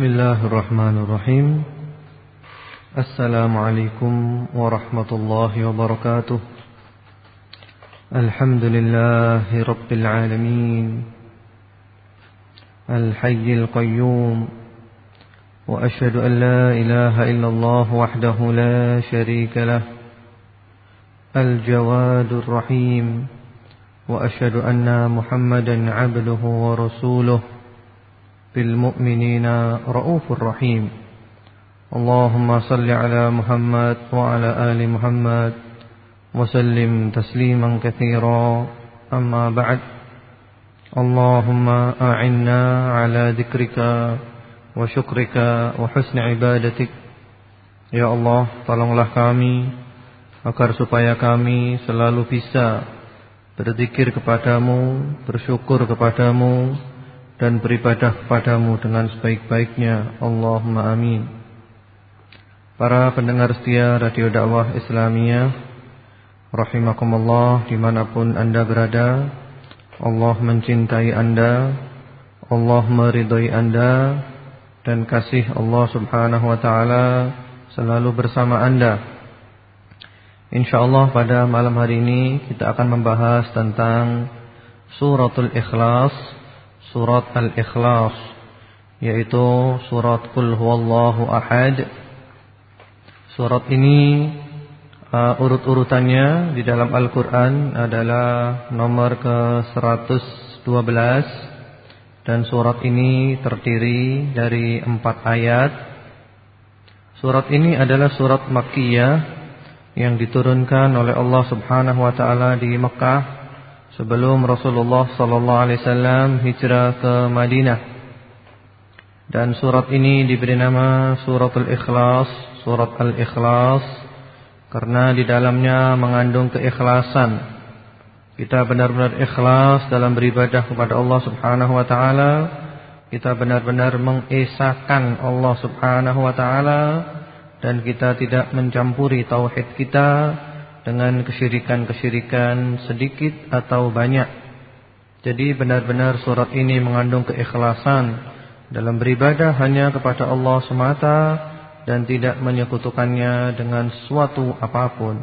بسم الله الرحمن الرحيم. السلام عليكم ورحمة الله وبركاته. الحمد لله رب العالمين. الحي القيوم. وأشهد أن لا إله إلا الله وحده لا شريك له. الجواد الرحيم. وأشهد أن محمدا عبده ورسوله. بالمؤمنين رؤوف رحيم اللهم صل على محمد وعلى آل محمد وسلم تسليما كثيرا أما بعد اللهم أعنا على ذكرك وشكرك وحسن عبادتك Ya Allah, tolonglah kami agar supaya kami selalu bisa berzikir kepadamu, bersyukur kepadamu dan beribadah kepadamu dengan sebaik-baiknya. Allahumma amin. Para pendengar setia Radio Dakwah Islamiyah, rahimakumullah di mana pun anda berada, Allah mencintai anda, Allah meridhai anda, dan kasih Allah subhanahu wa ta'ala selalu bersama anda. InsyaAllah pada malam hari ini kita akan membahas tentang Suratul Ikhlas surat Al-Ikhlas yaitu surat Qul huwallahu ahad. Surat ini uh, urut-urutannya di dalam Al-Qur'an adalah nomor ke-112 dan surat ini terdiri dari empat ayat. Surat ini adalah surat Makkiyah yang diturunkan oleh Allah Subhanahu wa taala di Mekah sebelum Rasulullah sallallahu alaihi wasallam hijrah ke Madinah. Dan surat ini diberi nama Suratul Ikhlas, Surat Al-Ikhlas karena di dalamnya mengandung keikhlasan. Kita benar-benar ikhlas dalam beribadah kepada Allah Subhanahu wa taala. Kita benar-benar mengesahkan Allah Subhanahu wa taala dan kita tidak mencampuri tauhid kita dengan kesyirikan-kesyirikan sedikit atau banyak. Jadi benar-benar surat ini mengandung keikhlasan dalam beribadah hanya kepada Allah semata dan tidak menyekutukannya dengan suatu apa pun.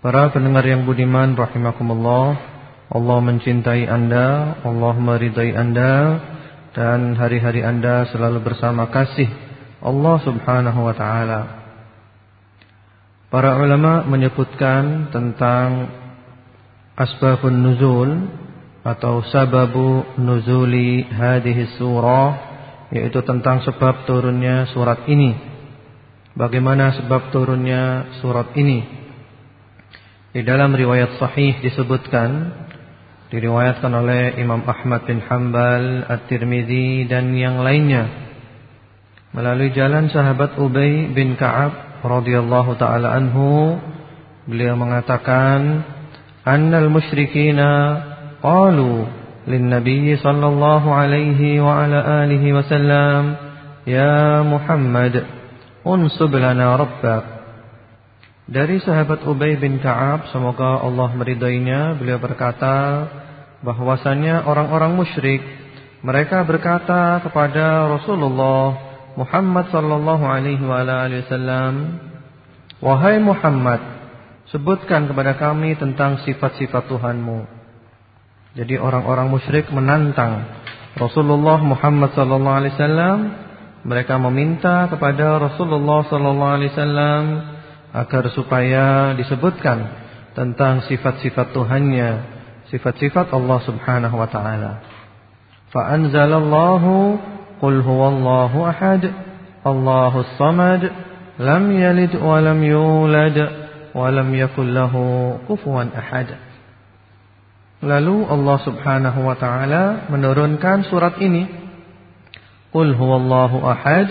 Para pendengar yang budiman rahimakumullah, Allah mencintai Anda, Allah meridai Anda dan hari-hari Anda selalu bersama kasih Allah Subhanahu wa taala. Para ulama menyebutkan tentang asbabun nuzul atau sababu nuzuli hadhihi surah yaitu tentang sebab turunnya surat ini. Bagaimana sebab turunnya surat ini? Di dalam riwayat sahih disebutkan diriwayatkan oleh Imam Ahmad bin Hanbal, At-Tirmizi dan yang lainnya melalui jalan sahabat Ubay bin Ka'ab radhiyallahu taala anhu beliau mengatakan annal musyrikina qalu lin nabiy sallallahu alaihi wa ala alihi wasallam ya Muhammad unsub lana rabbak dari sahabat Ubay bin Ka'ab semoga Allah meridainya beliau berkata bahwasanya orang-orang musyrik mereka berkata kepada Rasulullah Muhammad sallallahu alaihi wa alihi wasallam, "Wahai Muhammad, sebutkan kepada kami tentang sifat-sifat Tuhanmu." Jadi orang-orang musyrik menantang Rasulullah Muhammad sallallahu alaihi wasallam, mereka meminta kepada Rasulullah sallallahu alaihi wasallam agar supaya disebutkan tentang sifat-sifat Tuhannya, sifat-sifat Allah Subhanahu wa taala. Fa anzalallahu قل هو الله أحد الله الصمد لم يلد ولم يولد ولم يكن له كفوا أحد Lalu Allah Subhanahu wa taala menurunkan surat ini. Qul huwallahu ahad.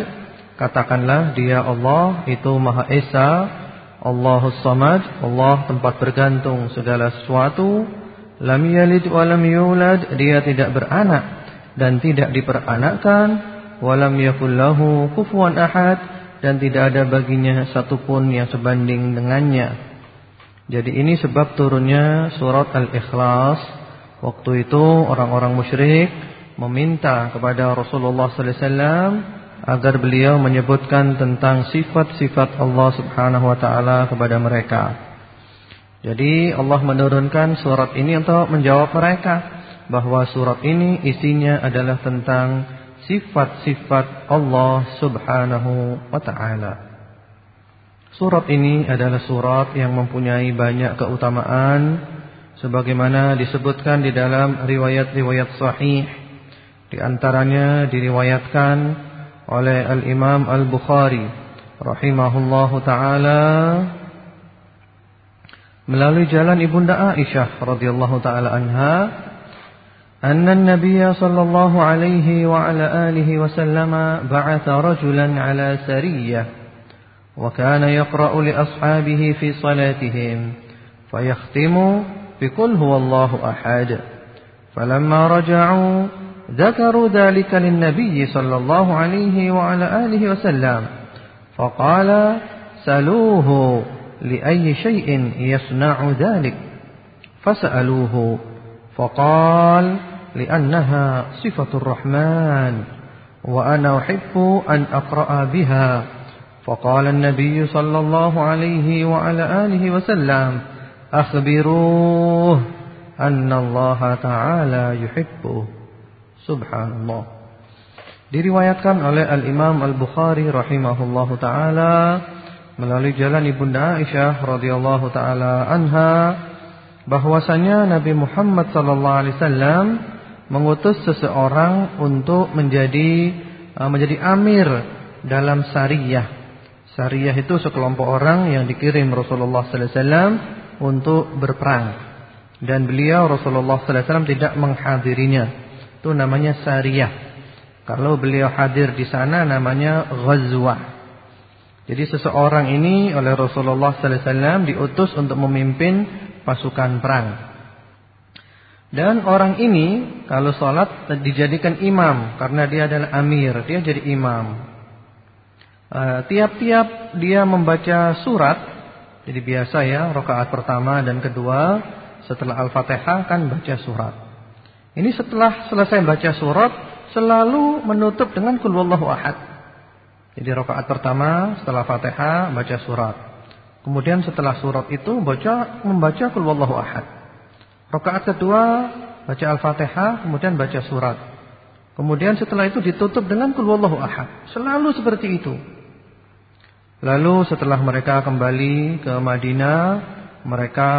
Katakanlah dia Allah itu Maha Esa, Allahus Samad, Allah tempat bergantung segala sesuatu. Lam yalid wa lam yulad, dia tidak beranak dan tidak diperanakkan walam yakul lahu kufuwan ahad dan tidak ada baginya satupun yang sebanding dengannya. Jadi ini sebab turunnya surat Al-Ikhlas. Waktu itu orang-orang musyrik meminta kepada Rasulullah sallallahu alaihi wasallam agar beliau menyebutkan tentang sifat-sifat Allah Subhanahu wa taala kepada mereka. Jadi Allah menurunkan surat ini untuk menjawab mereka bahwa surat ini isinya adalah tentang sifat-sifat Allah Subhanahu wa taala. Surat ini adalah surat yang mempunyai banyak keutamaan sebagaimana disebutkan di dalam riwayat-riwayat sahih. Di antaranya diriwayatkan oleh Al-Imam Al-Bukhari rahimahullahu taala melalui jalan Ibunda Aisyah radhiyallahu taala anha أن النبي صلى الله عليه وعلى آله وسلم بعث رجلا على سرية وكان يقرأ لأصحابه في صلاتهم فيختم بقل هو الله أحد. فلما رجعوا ذكروا ذلك للنبي صلى الله عليه وعلى آله وسلم فقال سلوه لأي شيء يصنع ذلك؟ فسألوه فقال لأنها صفة الرحمن وأنا أحب أن أقرأ بها فقال النبي صلى الله عليه وعلى آله وسلم أخبروه أن الله تعالى يحبه Subhanallah. Diriwayatkan oleh Al-Imam Al-Bukhari rahimahullahu taala melalui jalan Ibunda Aisyah radhiyallahu taala anha bahwasanya Nabi Muhammad sallallahu alaihi wasallam mengutus seseorang untuk menjadi uh, menjadi amir dalam sariyah. Sariyah itu sekelompok orang yang dikirim Rasulullah sallallahu alaihi wasallam untuk berperang. Dan beliau Rasulullah sallallahu alaihi wasallam tidak menghadirinya. Itu namanya sariyah. Kalau beliau hadir di sana namanya ghazwah. Jadi seseorang ini oleh Rasulullah sallallahu alaihi wasallam diutus untuk memimpin pasukan perang. Dan orang ini kalau sholat dijadikan imam karena dia adalah amir, dia jadi imam. Eh, tiap-tiap dia membaca surat, jadi biasa ya, rakaat pertama dan kedua setelah Al-Fatihah kan baca surat. Ini setelah selesai baca surat selalu menutup dengan kul wallahu ahad. Jadi rakaat pertama setelah Fatihah baca surat. Kemudian setelah surat itu baca membaca kul wallahu ahad. Rakaat kedua baca Al-Fatihah kemudian baca surat. Kemudian setelah itu ditutup dengan kul wallahu ahad. Selalu seperti itu. Lalu setelah mereka kembali ke Madinah, mereka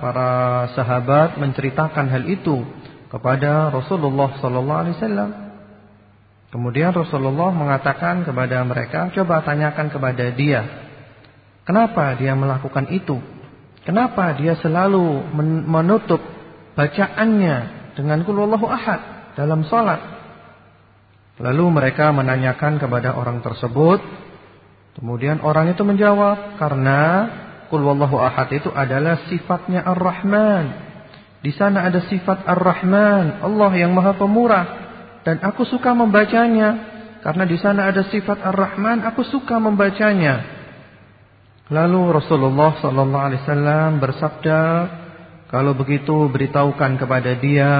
para sahabat menceritakan hal itu kepada Rasulullah sallallahu alaihi wasallam. Kemudian Rasulullah mengatakan kepada mereka, coba tanyakan kepada dia, kenapa dia melakukan itu? Kenapa dia selalu menutup bacaannya dengan qul ahad dalam salat? Lalu mereka menanyakan kepada orang tersebut, kemudian orang itu menjawab, karena qul ahad itu adalah sifatnya Ar-Rahman. Di sana ada sifat Ar-Rahman, Allah yang Maha Pemurah dan aku suka membacanya karena di sana ada sifat Ar-Rahman, aku suka membacanya. Lalu Rasulullah wasallam bersabda, kalau begitu beritahukan kepada dia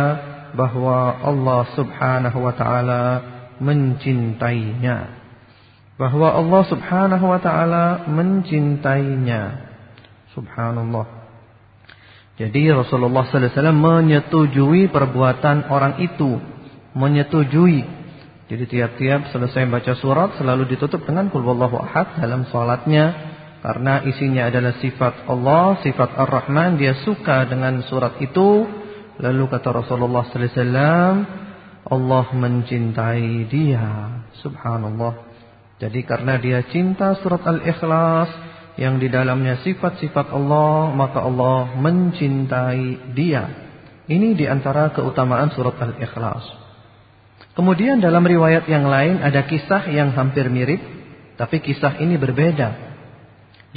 bahwa Allah Subhanahu wa taala mencintainya. Bahwa Allah Subhanahu wa taala mencintainya. Subhanallah. Jadi Rasulullah sallallahu alaihi wasallam menyetujui perbuatan orang itu, menyetujui. Jadi tiap-tiap selesai baca surat selalu ditutup dengan qul wallahu ahad dalam salatnya karena isinya adalah sifat Allah, sifat Ar-Rahman, dia suka dengan surat itu. Lalu kata Rasulullah sallallahu alaihi wasallam, Allah mencintai dia. Subhanallah. Jadi karena dia cinta surat Al-Ikhlas, yang di dalamnya sifat-sifat Allah, maka Allah mencintai dia. Ini di antara keutamaan surat Al-Ikhlas. Kemudian dalam riwayat yang lain ada kisah yang hampir mirip, tapi kisah ini berbeda.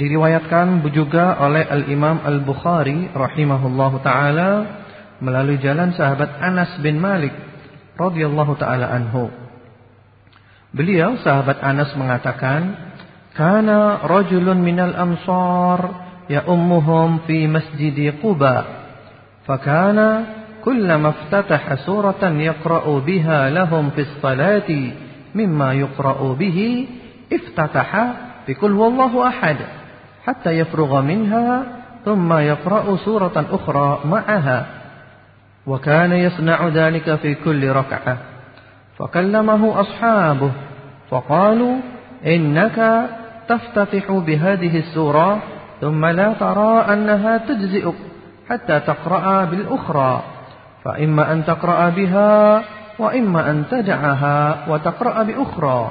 Diriwayatkan juga oleh Al-Imam Al-Bukhari rahimahullahu taala melalui jalan sahabat Anas bin Malik radhiyallahu taala anhu. Beliau sahabat Anas mengatakan, "Kana rajulun minal Amsar ya ummuhum fi masjid Quba." Fakana kullama iftataha suratan yaqra'u biha lahum fi shalati mimma yuqra'u bihi iftataha bi qul huwallahu ahad. حتى يفرغ منها ثم يقرأ سورة أخرى معها. وكان يصنع ذلك في كل ركعة. فكلمه أصحابه فقالوا إنك تفتتح بهذه السورة ثم لا ترى أنها تجزئك حتى تقرأ بالأخرى. فإما أن تقرأ بها وإما أن تدعها وتقرأ بأخرى.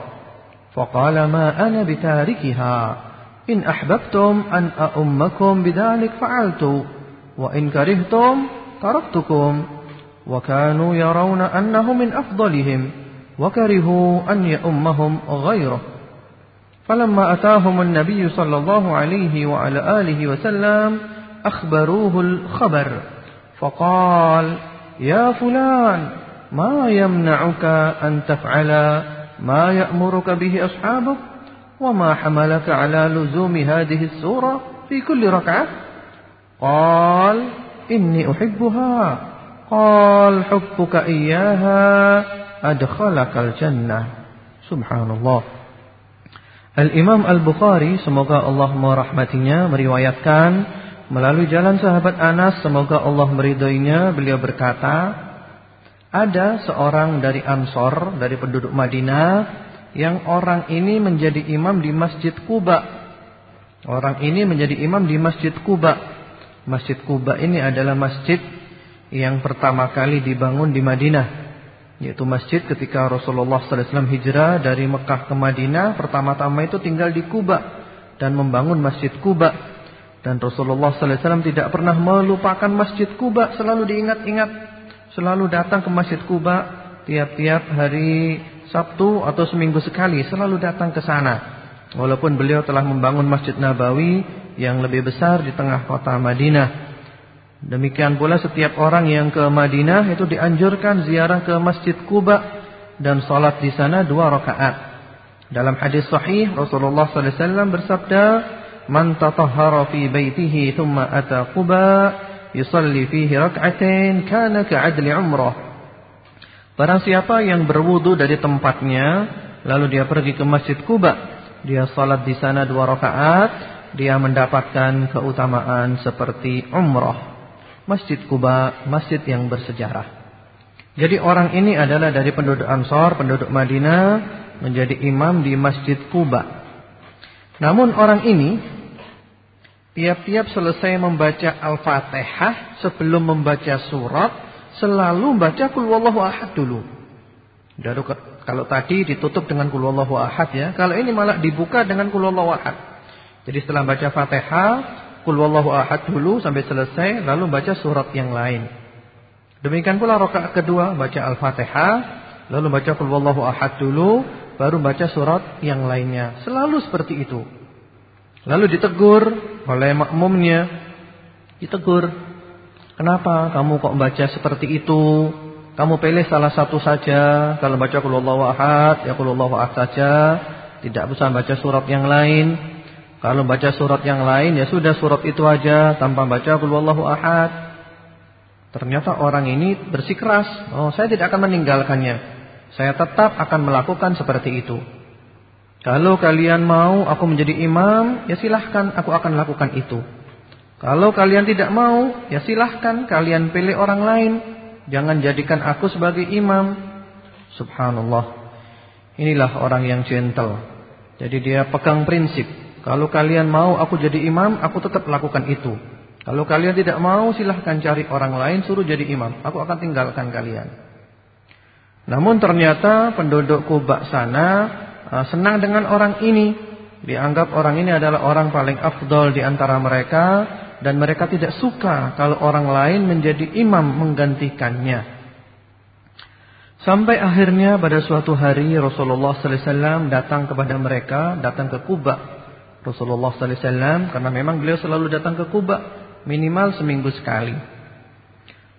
فقال ما أنا بتاركها. إن أحببتم أن أؤمكم بذلك فعلت وإن كرهتم تركتكم. وكانوا يرون أنه من أفضلهم وكرهوا أن يؤمهم غيره. فلما أتاهم النبي صلى الله عليه وعلى آله وسلم أخبروه الخبر. فقال يا فلان ما يمنعك أن تفعل ما يأمرك به أصحابك؟ وما حملك على لزوم هذه السورة في كل ركعة قال إني أحبها قال حبك إياها أدخلك الجنة سبحان الله Al-Imam Al-Bukhari semoga Allah merahmatinya meriwayatkan melalui jalan sahabat Anas semoga Allah meridhoinya beliau berkata ada seorang dari Ansor dari penduduk Madinah yang orang ini menjadi imam di Masjid Kuba. Orang ini menjadi imam di Masjid Kuba. Masjid Kuba ini adalah masjid yang pertama kali dibangun di Madinah yaitu masjid ketika Rasulullah SAW hijrah dari Mekah ke Madinah pertama-tama itu tinggal di Kuba dan membangun masjid Kuba dan Rasulullah SAW tidak pernah melupakan masjid Kuba selalu diingat-ingat selalu datang ke masjid Kuba tiap-tiap hari Sabtu atau seminggu sekali selalu datang ke sana walaupun beliau telah membangun masjid Nabawi yang lebih besar di tengah kota Madinah Demikian pula setiap orang yang ke Madinah itu dianjurkan ziarah ke Masjid Kuba dan salat di sana dua rakaat. Dalam hadis sahih Rasulullah sallallahu alaihi wasallam bersabda, "Man tatahhara fi baitihi thumma ata Quba yusalli fihi rak'atain kana ka'adli umrah." Barang siapa yang berwudu dari tempatnya lalu dia pergi ke Masjid Kuba, dia salat di sana dua rakaat, dia mendapatkan keutamaan seperti umrah. Masjid Kuba, masjid yang bersejarah. Jadi orang ini adalah dari penduduk Ansor, penduduk Madinah, menjadi imam di Masjid Kuba. Namun orang ini tiap-tiap selesai membaca Al-Fatihah sebelum membaca surat selalu membaca Qul Wallahu Ahad dulu. Jadi kalau tadi ditutup dengan Qul Wallahu Ahad ya, kalau ini malah dibuka dengan Qul Wallahu Ahad. Jadi setelah baca Fatihah Qul wallahu ahad dulu sampai selesai lalu baca surat yang lain. Demikian pula rakaat kedua baca Al-Fatihah, lalu baca Qul wallahu ahad dulu, baru baca surat yang lainnya. Selalu seperti itu. Lalu ditegur oleh makmumnya. Ditegur. Kenapa kamu kok baca seperti itu? Kamu pilih salah satu saja. Kalau baca Qul wallahu ahad, ya Qul wallahu ahad saja. Tidak usah baca surat yang lain. Kalau baca surat yang lain ya sudah surat itu aja tanpa baca qul wallahu ahad. Ternyata orang ini bersikeras, oh saya tidak akan meninggalkannya. Saya tetap akan melakukan seperti itu. Kalau kalian mau aku menjadi imam, ya silahkan aku akan lakukan itu. Kalau kalian tidak mau, ya silahkan kalian pilih orang lain. Jangan jadikan aku sebagai imam. Subhanallah. Inilah orang yang gentle. Jadi dia pegang prinsip. Kalau kalian mau aku jadi imam, aku tetap lakukan itu. Kalau kalian tidak mau, silahkan cari orang lain suruh jadi imam. Aku akan tinggalkan kalian. Namun ternyata penduduk Kuba sana uh, senang dengan orang ini. Dianggap orang ini adalah orang paling afdol di antara mereka dan mereka tidak suka kalau orang lain menjadi imam menggantikannya. Sampai akhirnya pada suatu hari Rasulullah sallallahu alaihi wasallam datang kepada mereka, datang ke Kuba Rasulullah sallallahu alaihi wasallam karena memang beliau selalu datang ke Kuba minimal seminggu sekali.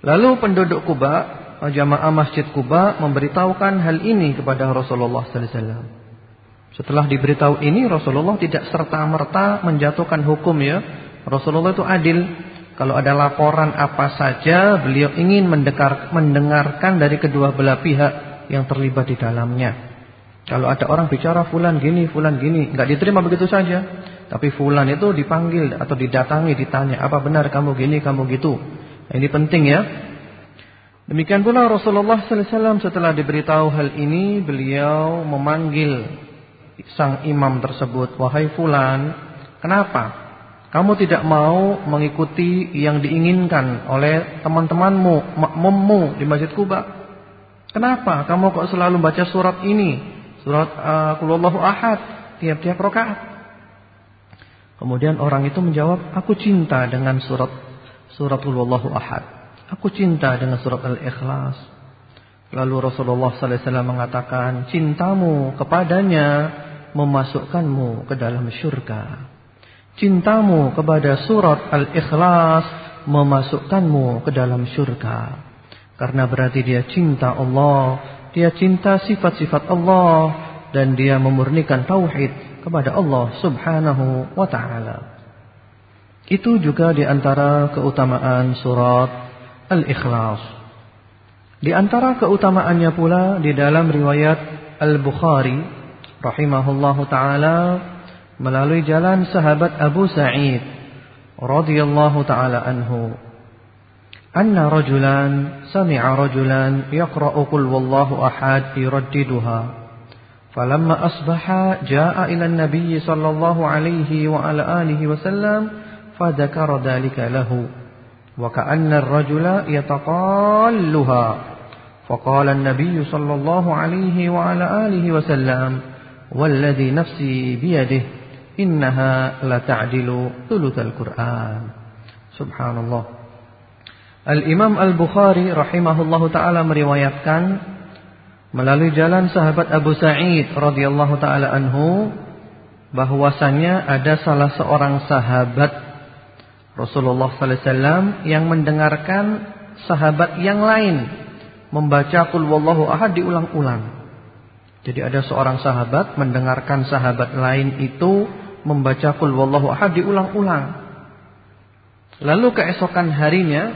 Lalu penduduk Kuba, jamaah Masjid Kuba memberitahukan hal ini kepada Rasulullah sallallahu alaihi wasallam. Setelah diberitahu ini Rasulullah tidak serta-merta menjatuhkan hukum ya. Rasulullah itu adil. Kalau ada laporan apa saja, beliau ingin mendekar, mendengarkan dari kedua belah pihak yang terlibat di dalamnya. Kalau ada orang bicara fulan gini, fulan gini, nggak diterima begitu saja. Tapi fulan itu dipanggil atau didatangi, ditanya, apa benar kamu gini, kamu gitu. Nah, ini penting ya. Demikian pula Rasulullah SAW setelah diberitahu hal ini, beliau memanggil sang imam tersebut, wahai fulan, kenapa? Kamu tidak mau mengikuti yang diinginkan oleh teman-temanmu, makmummu di Masjid Kuba. Kenapa? Kamu kok selalu baca surat ini, surat uh, Ahad tiap-tiap rakaat? Kemudian orang itu menjawab, aku cinta dengan surat surat Qulullahu Ahad. Aku cinta dengan surat Al-Ikhlas. Lalu Rasulullah sallallahu alaihi wasallam mengatakan, "Cintamu kepadanya memasukkanmu ke dalam syurga." Cintamu kepada surat Al-Ikhlas memasukkanmu ke dalam syurga. Karena berarti dia cinta Allah, dia cinta sifat-sifat Allah dan dia memurnikan tauhid kepada Allah Subhanahu wa taala. Itu juga di antara keutamaan surat al-ikhlas. Di antara keutamaannya pula di dalam riwayat Al-Bukhari rahimahullahu taala melalui jalan sahabat Abu Sa'id radhiyallahu taala anhu. Anna rajulan sami'a rajulan yaqra'u qul wallahu ahad yuraddiduha فلما أصبح جاء إلى النبي صلى الله عليه وعلى آله وسلم فذكر ذلك له وكأن الرجل يتقالها فقال النبي صلى الله عليه وعلى آله وسلم والذي نفسي بيده innaha la ta'dilu thuluthal Qur'an. Subhanallah. Al-Imam Al-Bukhari rahimahullahu taala meriwayatkan melalui jalan sahabat Abu Sa'id radhiyallahu taala anhu bahwasanya ada salah seorang sahabat Rasulullah sallallahu alaihi wasallam yang mendengarkan sahabat yang lain membaca qul wallahu ahad diulang-ulang. Jadi ada seorang sahabat mendengarkan sahabat lain itu membaca qul wallahu ahad diulang-ulang. Lalu keesokan harinya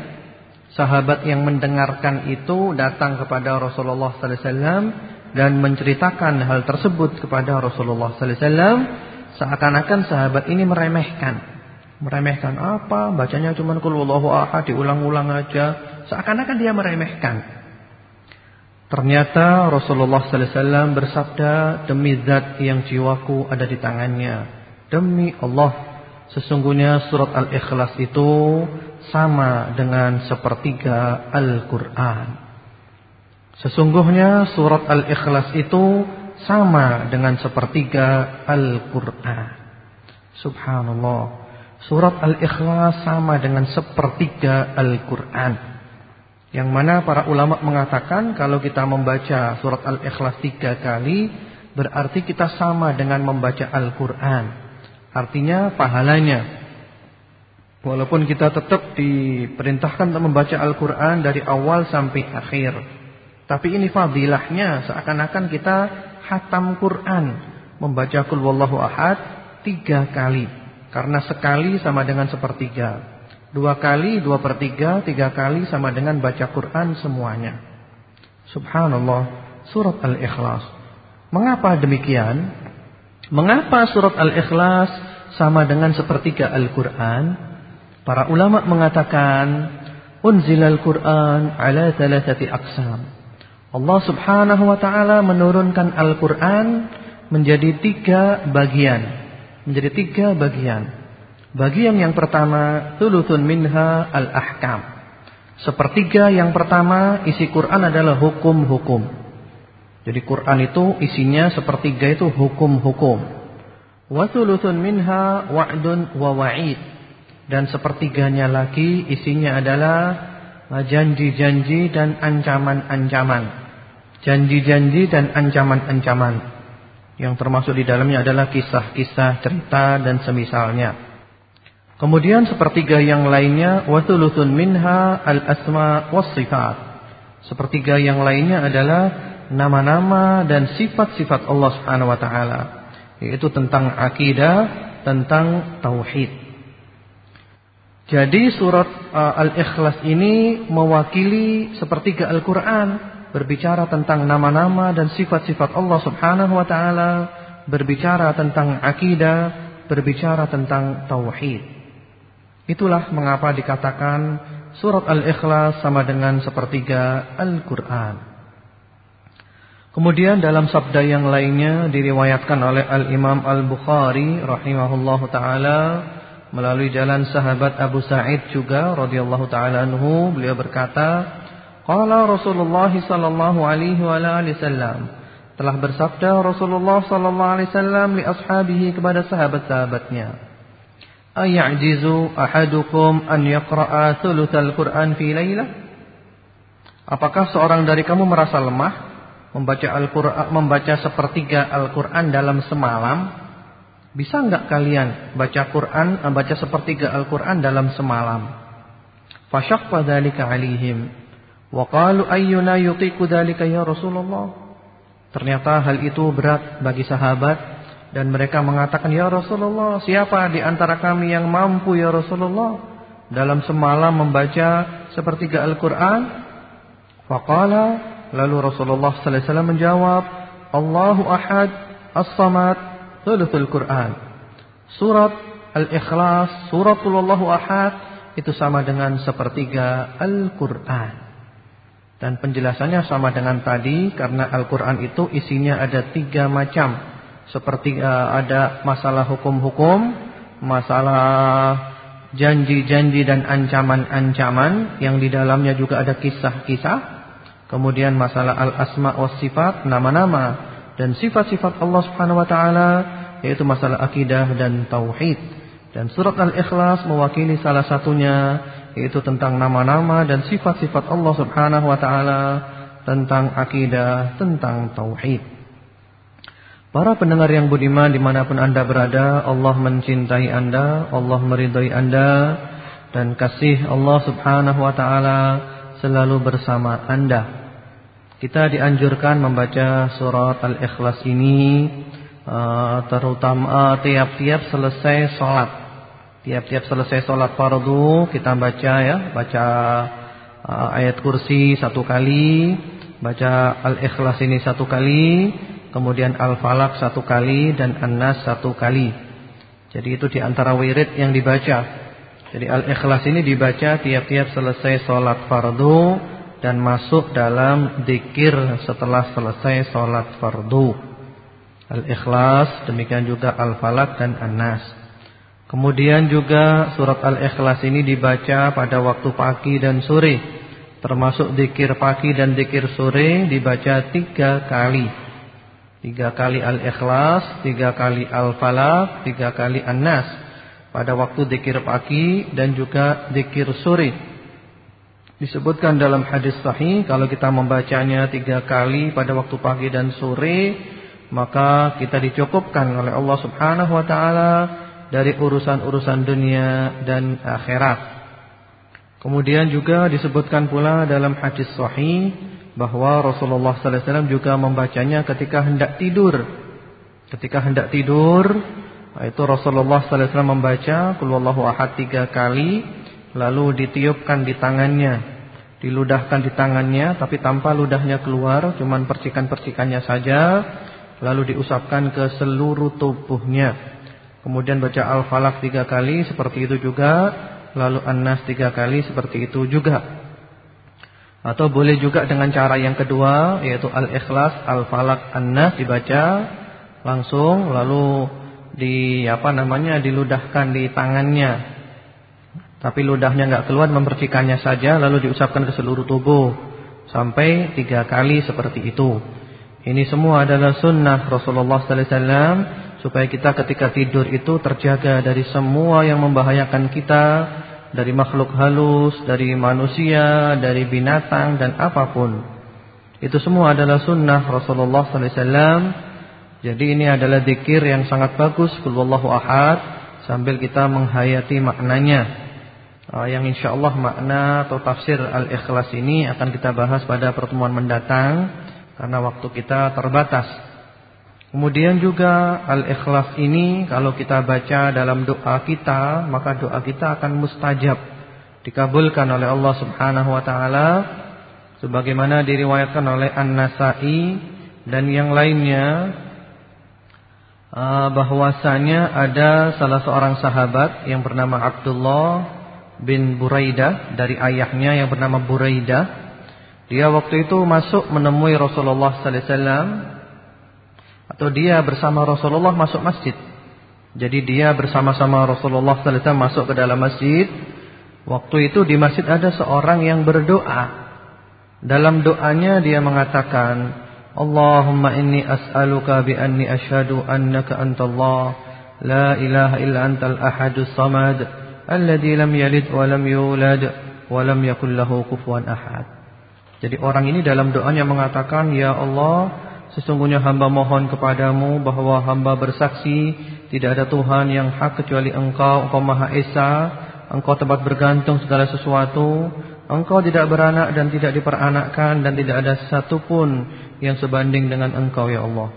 sahabat yang mendengarkan itu datang kepada Rasulullah sallallahu alaihi wasallam dan menceritakan hal tersebut kepada Rasulullah sallallahu alaihi wasallam seakan-akan sahabat ini meremehkan Meremehkan apa? Bacanya cuma kulullahu ahad diulang-ulang aja. Seakan-akan dia meremehkan. Ternyata Rasulullah sallallahu alaihi wasallam bersabda, "Demi zat yang jiwaku ada di tangannya, demi Allah, sesungguhnya surat Al-Ikhlas itu sama dengan sepertiga Al-Qur'an." Sesungguhnya surat Al-Ikhlas itu sama dengan sepertiga Al-Qur'an. Subhanallah. Surat Al-Ikhlas sama dengan sepertiga Al-Quran. Yang mana para ulama mengatakan kalau kita membaca surat Al-Ikhlas tiga kali, berarti kita sama dengan membaca Al-Quran. Artinya pahalanya. Walaupun kita tetap diperintahkan untuk membaca Al-Quran dari awal sampai akhir. Tapi ini fadilahnya seakan-akan kita hatam Quran. Membaca Kul Wallahu Ahad tiga kali. Karena sekali sama dengan sepertiga. Dua kali, dua per tiga, tiga kali sama dengan baca Quran semuanya. Subhanallah. Surat Al-Ikhlas. Mengapa demikian? Mengapa surat Al-Ikhlas sama dengan sepertiga Al-Quran? Para ulama mengatakan, Unzilal Quran ala thalathati aqsam. Allah subhanahu wa ta'ala menurunkan Al-Quran menjadi tiga bagian menjadi tiga bagian. Bagian yang pertama, thuluthun minha al-ahkam. Sepertiga yang pertama isi Quran adalah hukum-hukum. Jadi Quran itu isinya sepertiga itu hukum-hukum. Wa thuluthun minha wa'dun wa wa'id. Dan sepertiganya lagi isinya adalah janji-janji dan ancaman-ancaman. Janji-janji dan ancaman-ancaman. Yang termasuk di dalamnya adalah kisah-kisah, cerita dan semisalnya. Kemudian sepertiga yang lainnya wathuluthun minha al-asma was sifat. Sepertiga yang lainnya adalah nama-nama dan sifat-sifat Allah Subhanahu wa taala, yaitu tentang akidah, tentang tauhid. Jadi surat uh, Al-Ikhlas ini mewakili sepertiga Al-Quran. Berbicara tentang nama-nama dan sifat-sifat Allah subhanahu wa ta'ala. Berbicara tentang akidah. Berbicara tentang tauhid. Itulah mengapa dikatakan surat Al-Ikhlas sama dengan sepertiga Al-Quran. Kemudian dalam sabda yang lainnya diriwayatkan oleh Al-Imam Al-Bukhari rahimahullahu taala melalui jalan sahabat Abu Sa'id juga radhiyallahu taala anhu beliau berkata qala Rasulullah sallallahu alaihi wa alihi wasallam telah bersabda Rasulullah sallallahu alaihi wasallam li ashabihi kepada sahabat-sahabatnya ayajizu ahadukum an yaqra'a thulutsal Qur'an fi lailah Apakah seorang dari kamu merasa lemah membaca Al-Qur'an membaca sepertiga Al-Qur'an dalam semalam bisa enggak kalian baca Quran, baca sepertiga Al-Quran dalam semalam? Fasyaqqa dzalika 'alaihim wa qalu ayyuna yutiqu dzalika ya Rasulullah. Ternyata hal itu berat bagi sahabat dan mereka mengatakan ya Rasulullah, siapa di antara kami yang mampu ya Rasulullah dalam semalam membaca sepertiga Al-Quran? Faqala lalu Rasulullah sallallahu alaihi wasallam menjawab, Allahu ahad, as-samad, Thuluthul Quran. Surat Al-Ikhlas, surat Allahu Ahad itu sama dengan sepertiga Al-Quran. Dan penjelasannya sama dengan tadi karena Al-Quran itu isinya ada tiga macam. Seperti uh, ada masalah hukum-hukum, masalah janji-janji dan ancaman-ancaman yang di dalamnya juga ada kisah-kisah. Kemudian masalah al-asma wa sifat, nama-nama dan sifat-sifat Allah Subhanahu wa taala yaitu masalah akidah dan tauhid. Dan surat Al-Ikhlas mewakili salah satunya yaitu tentang nama-nama dan sifat-sifat Allah Subhanahu wa taala tentang akidah, tentang tauhid. Para pendengar yang budiman di mana pun anda berada Allah mencintai anda Allah meridai anda Dan kasih Allah subhanahu wa ta'ala Selalu bersama anda kita dianjurkan membaca surat Al-Ikhlas ini uh, terutama tiap-tiap uh, selesai sholat. Tiap-tiap selesai sholat fardu kita baca ya, baca uh, ayat kursi satu kali, baca Al-Ikhlas ini satu kali, kemudian Al-Falaq satu kali dan An-Nas satu kali. Jadi itu di antara wirid yang dibaca. Jadi Al-Ikhlas ini dibaca tiap-tiap selesai sholat fardu dan masuk dalam dikir setelah selesai sholat fardu. Al-Ikhlas, demikian juga Al-Falaq dan An-Nas. Kemudian juga surat Al-Ikhlas ini dibaca pada waktu pagi dan sore. Termasuk dikir pagi dan dikir sore dibaca tiga kali. Tiga kali Al-Ikhlas, tiga kali Al-Falaq, tiga kali An-Nas. Pada waktu dikir pagi dan juga dikir sore. Disebutkan dalam hadis sahih kalau kita membacanya tiga kali pada waktu pagi dan sore maka kita dicukupkan oleh Allah Subhanahu wa taala dari urusan-urusan dunia dan akhirat. Kemudian juga disebutkan pula dalam hadis sahih bahwa Rasulullah sallallahu alaihi wasallam juga membacanya ketika hendak tidur. Ketika hendak tidur itu Rasulullah sallallahu alaihi wasallam membaca qul huwallahu ahad tiga kali lalu ditiupkan di tangannya, diludahkan di tangannya tapi tanpa ludahnya keluar, cuman percikan-percikannya saja, lalu diusapkan ke seluruh tubuhnya. Kemudian baca Al-Falaq tiga kali seperti itu juga, lalu An-Nas tiga kali seperti itu juga. Atau boleh juga dengan cara yang kedua yaitu Al-Ikhlas, Al-Falaq, An-Nas dibaca langsung lalu di apa namanya diludahkan di tangannya tapi ludahnya nggak keluar mempercikannya saja lalu diusapkan ke seluruh tubuh sampai tiga kali seperti itu. Ini semua adalah sunnah Rasulullah sallallahu alaihi wasallam supaya kita ketika tidur itu terjaga dari semua yang membahayakan kita dari makhluk halus, dari manusia, dari binatang dan apa pun. Itu semua adalah sunnah Rasulullah sallallahu alaihi wasallam. Jadi ini adalah zikir yang sangat bagus, qul ahad sambil kita menghayati maknanya. Uh, yang Allah makna atau tafsir Al-Ikhlas ini akan kita bahas pada pertemuan mendatang karena waktu kita terbatas. Kemudian juga al-ikhlas ini kalau kita baca dalam doa kita, maka doa kita akan mustajab, dikabulkan oleh Allah Subhanahu wa taala sebagaimana diriwayatkan oleh An-Nasa'i dan yang lainnya bahwasanya ada salah seorang sahabat yang bernama Abdullah bin Buraidah dari ayahnya yang bernama Buraidah. Dia waktu itu masuk menemui Rasulullah sallallahu alaihi wasallam atau dia bersama Rasulullah masuk masjid. Jadi dia bersama-sama Rasulullah sallallahu alaihi wasallam masuk ke dalam masjid. Waktu itu di masjid ada seorang yang berdoa. Dalam doanya dia mengatakan, As'aluka bi anni asyhadu annaka antallah la ilaha illa antal ahadus samad alladhi lam yalid wa lam yulad wa lam yakul lahu kufuwan ahad. Jadi orang ini dalam doanya mengatakan, Ya Allah, Sesungguhnya hamba mohon kepadamu bahwa hamba bersaksi tidak ada Tuhan yang hak kecuali engkau, engkau Maha Esa, engkau tempat bergantung segala sesuatu, engkau tidak beranak dan tidak diperanakkan dan tidak ada satupun yang sebanding dengan engkau ya Allah.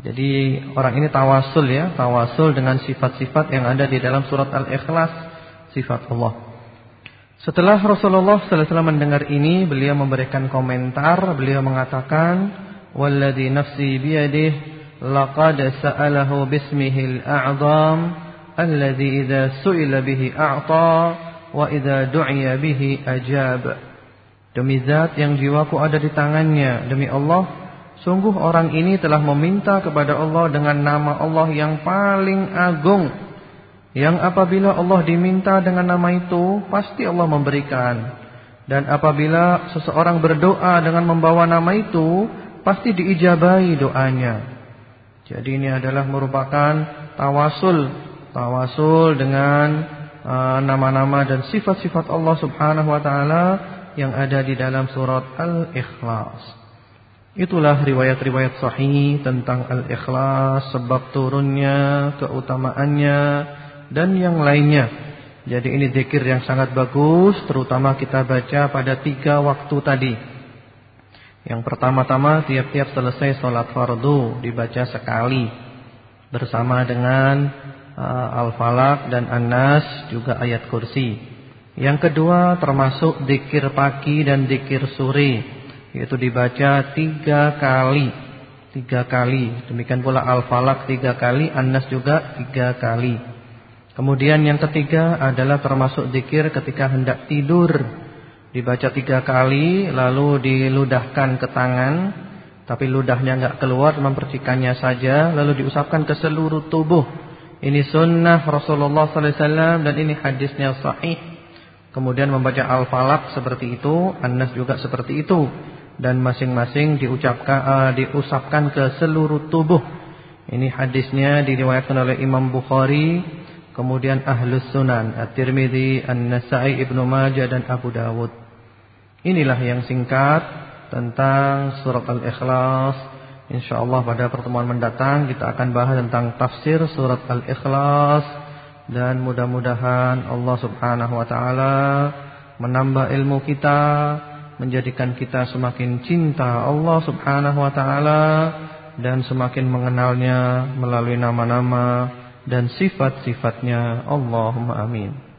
Jadi orang ini tawasul ya, tawasul dengan sifat-sifat yang ada di dalam surat Al-Ikhlas, sifat Allah. Setelah Rasulullah sallallahu alaihi mendengar ini, beliau memberikan komentar, beliau mengatakan, "Walladzi nafsi biyadihi laqad sa'alahu bismihil a'zam alladzi idza su'ila bihi a'ta wa idza du'iya bihi ajab." Demi zat yang jiwaku ada di tangannya Demi Allah Sungguh orang ini telah meminta kepada Allah Dengan nama Allah yang paling agung Yang apabila Allah diminta dengan nama itu Pasti Allah memberikan Dan apabila seseorang berdoa dengan membawa nama itu pasti diijabahi doanya. Jadi ini adalah merupakan tawasul, tawasul dengan uh, nama-nama uh, dan sifat-sifat Allah Subhanahu wa taala yang ada di dalam surat Al-Ikhlas. Itulah riwayat-riwayat sahih tentang Al-Ikhlas, sebab turunnya, keutamaannya dan yang lainnya. Jadi ini zikir yang sangat bagus terutama kita baca pada tiga waktu tadi. Yang pertama-tama tiap-tiap selesai sholat fardu dibaca sekali bersama dengan uh, Al-Falaq dan An-Nas juga ayat kursi. Yang kedua termasuk dikir pagi dan dikir sore yaitu dibaca tiga kali. Tiga kali. Demikian pula Al-Falaq tiga kali, An-Nas juga tiga kali. Kemudian yang ketiga adalah termasuk dikir ketika hendak tidur dibaca tiga kali lalu diludahkan ke tangan tapi ludahnya enggak keluar mempercikannya saja lalu diusapkan ke seluruh tubuh ini sunnah Rasulullah wasallam dan ini hadisnya sahih kemudian membaca al-falaq seperti itu an-nas juga seperti itu. Dan masing-masing diucapkan uh, diusapkan ke seluruh tubuh. Ini hadisnya diriwayatkan oleh Imam Bukhari kemudian Ahlus Sunan At-Tirmidzi, An-Nasa'i, Ibnu Majah dan Abu Dawud. Inilah yang singkat tentang surat Al-Ikhlas. Insyaallah pada pertemuan mendatang kita akan bahas tentang tafsir surat Al-Ikhlas dan mudah-mudahan Allah Subhanahu wa taala menambah ilmu kita, menjadikan kita semakin cinta Allah Subhanahu wa taala dan semakin mengenalnya melalui nama-nama dan sifat-sifatnya. Allahumma amin.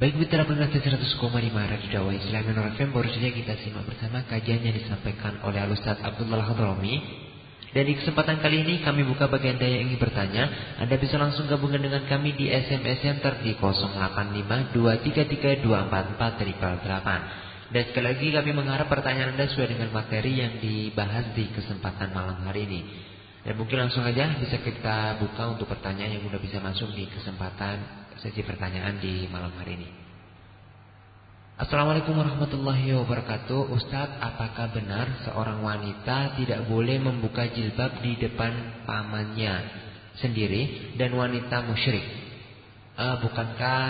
Baik mitra pendengar 100,5 Radio Dakwah Islam Menurut FM baru saja kita simak bersama kajian yang disampaikan oleh Al-Ustaz Abdullah Hadrami Dan di kesempatan kali ini kami buka bagi Anda yang ingin bertanya. Anda bisa langsung gabungan dengan kami di SMS Center di 0852332448 Dan sekali lagi kami mengharap pertanyaan Anda sesuai dengan materi yang dibahas di kesempatan malam hari ini. Dan mungkin langsung aja bisa kita buka untuk pertanyaan yang sudah bisa masuk di kesempatan sesi pertanyaan di malam hari ini. Assalamualaikum warahmatullahi wabarakatuh Ustadz, apakah benar seorang wanita tidak boleh membuka jilbab di depan pamannya sendiri dan wanita musyrik? Uh, bukankah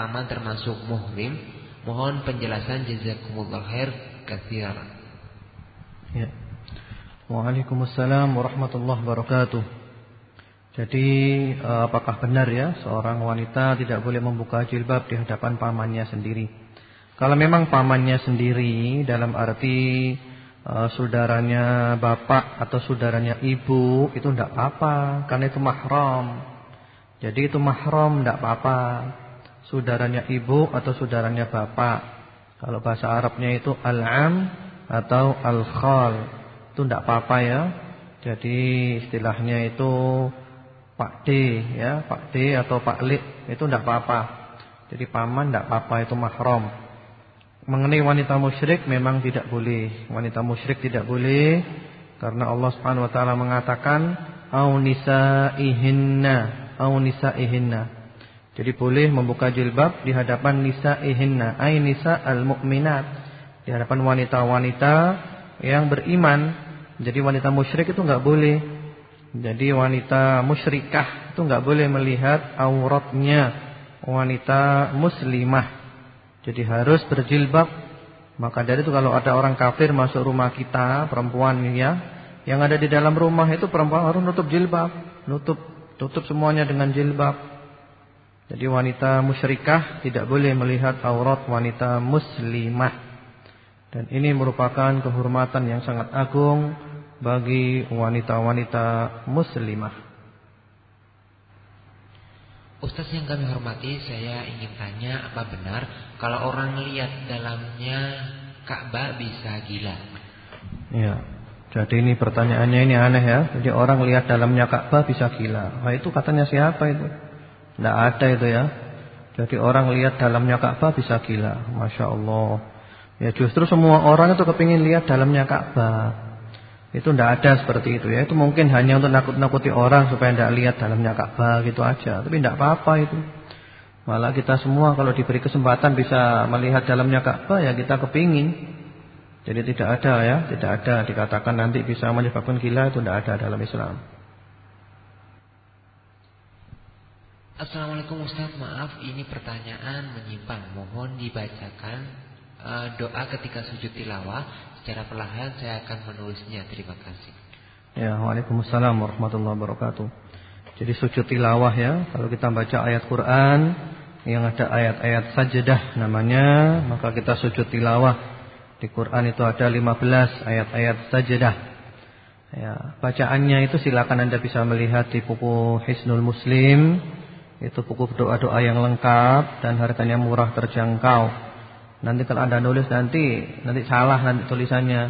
paman termasuk muhrim? Mohon penjelasan jazakumullah khair katsir. Ya. Waalaikumsalam warahmatullahi wabarakatuh. Jadi eh, apakah benar ya seorang wanita tidak boleh membuka jilbab di hadapan pamannya sendiri? Kalau memang pamannya sendiri dalam arti uh, saudaranya bapak atau saudaranya ibu itu tidak apa-apa karena itu mahram. Jadi itu mahram tidak apa-apa. Saudaranya ibu atau saudaranya bapak. Kalau bahasa Arabnya itu al-am atau al-khal. Itu tidak apa-apa ya. Jadi istilahnya itu Pak D ya, Pak D atau Pak Lik itu tidak apa-apa. Jadi paman tidak apa-apa itu mahram. Mengenai wanita musyrik memang tidak boleh. Wanita musyrik tidak boleh karena Allah Subhanahu wa taala mengatakan au nisaihinna, au nisaihinna. Jadi boleh membuka jilbab di hadapan nisaihinna, ai nisa al-mu'minat. Di hadapan wanita-wanita yang beriman. Jadi wanita musyrik itu enggak boleh. Jadi wanita musyrikah itu enggak boleh melihat auratnya wanita muslimah. Jadi harus berjilbab. Maka dari itu kalau ada orang kafir masuk rumah kita, perempuan ya, yang ada di dalam rumah itu perempuan harus nutup jilbab, nutup tutup semuanya dengan jilbab. Jadi wanita musyrikah tidak boleh melihat aurat wanita muslimah. Dan ini merupakan kehormatan yang sangat agung bagi wanita-wanita muslimah. Ustaz yang kami hormati, saya ingin tanya apa benar kalau orang lihat dalamnya Ka'bah bisa gila? Ya. Jadi ini pertanyaannya ini aneh ya. Jadi orang lihat dalamnya Ka'bah bisa gila. Nah itu katanya siapa itu? Tidak ada itu ya. Jadi orang lihat dalamnya Ka'bah bisa gila. Masya Allah. Ya justru semua orang itu kepingin lihat dalamnya Ka'bah. Itu tidak ada seperti itu ya. Itu mungkin hanya untuk nakut-nakuti orang supaya tidak lihat dalamnya Ka'bah gitu aja. Tapi tidak apa-apa itu. Malah kita semua kalau diberi kesempatan bisa melihat dalamnya Ka'bah ya kita kepingin. Jadi tidak ada ya, tidak ada dikatakan nanti bisa menyebabkan gila itu tidak ada dalam Islam. Assalamualaikum Ustaz, maaf ini pertanyaan menyimpang. Mohon dibacakan uh, doa ketika sujud tilawah Secara perlahan saya akan menulisnya. Terima kasih. Ya, Waalaikumsalam warahmatullahi wabarakatuh. Jadi sujud tilawah ya, kalau kita baca ayat Quran yang ada ayat-ayat sajadah namanya, maka kita sujud tilawah. Di Quran itu ada 15 ayat-ayat sajadah. Ya, bacaannya itu silakan Anda bisa melihat di buku Hisnul Muslim. Itu buku doa-doa yang lengkap dan harganya murah terjangkau. Nanti kalau Anda nulis nanti nanti salah nanti tulisannya.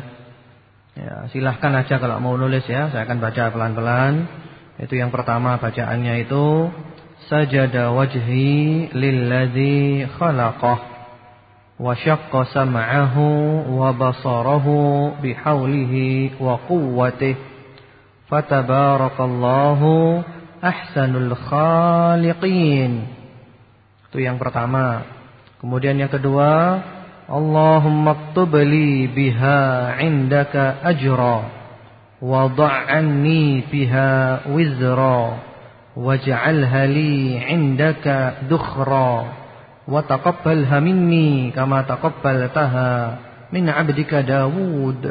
Ya, silahkan aja kalau mau nulis ya, saya akan baca pelan-pelan. Itu yang pertama bacaannya itu sajada wajhi lilladzi khalaqah wa syaqqa sam'ahu wa basarahu bihaulihi wa quwwatihi fatabarakallahu ahsanul khaliqin. Itu yang pertama. Kemudian yang kedua, Allahumma ktubli biha indaka ajra wa dha'anni biha wizra waj'alha li indaka dukhra wa taqabbalha minni kama taqabbaltaha min 'abdika Dawud.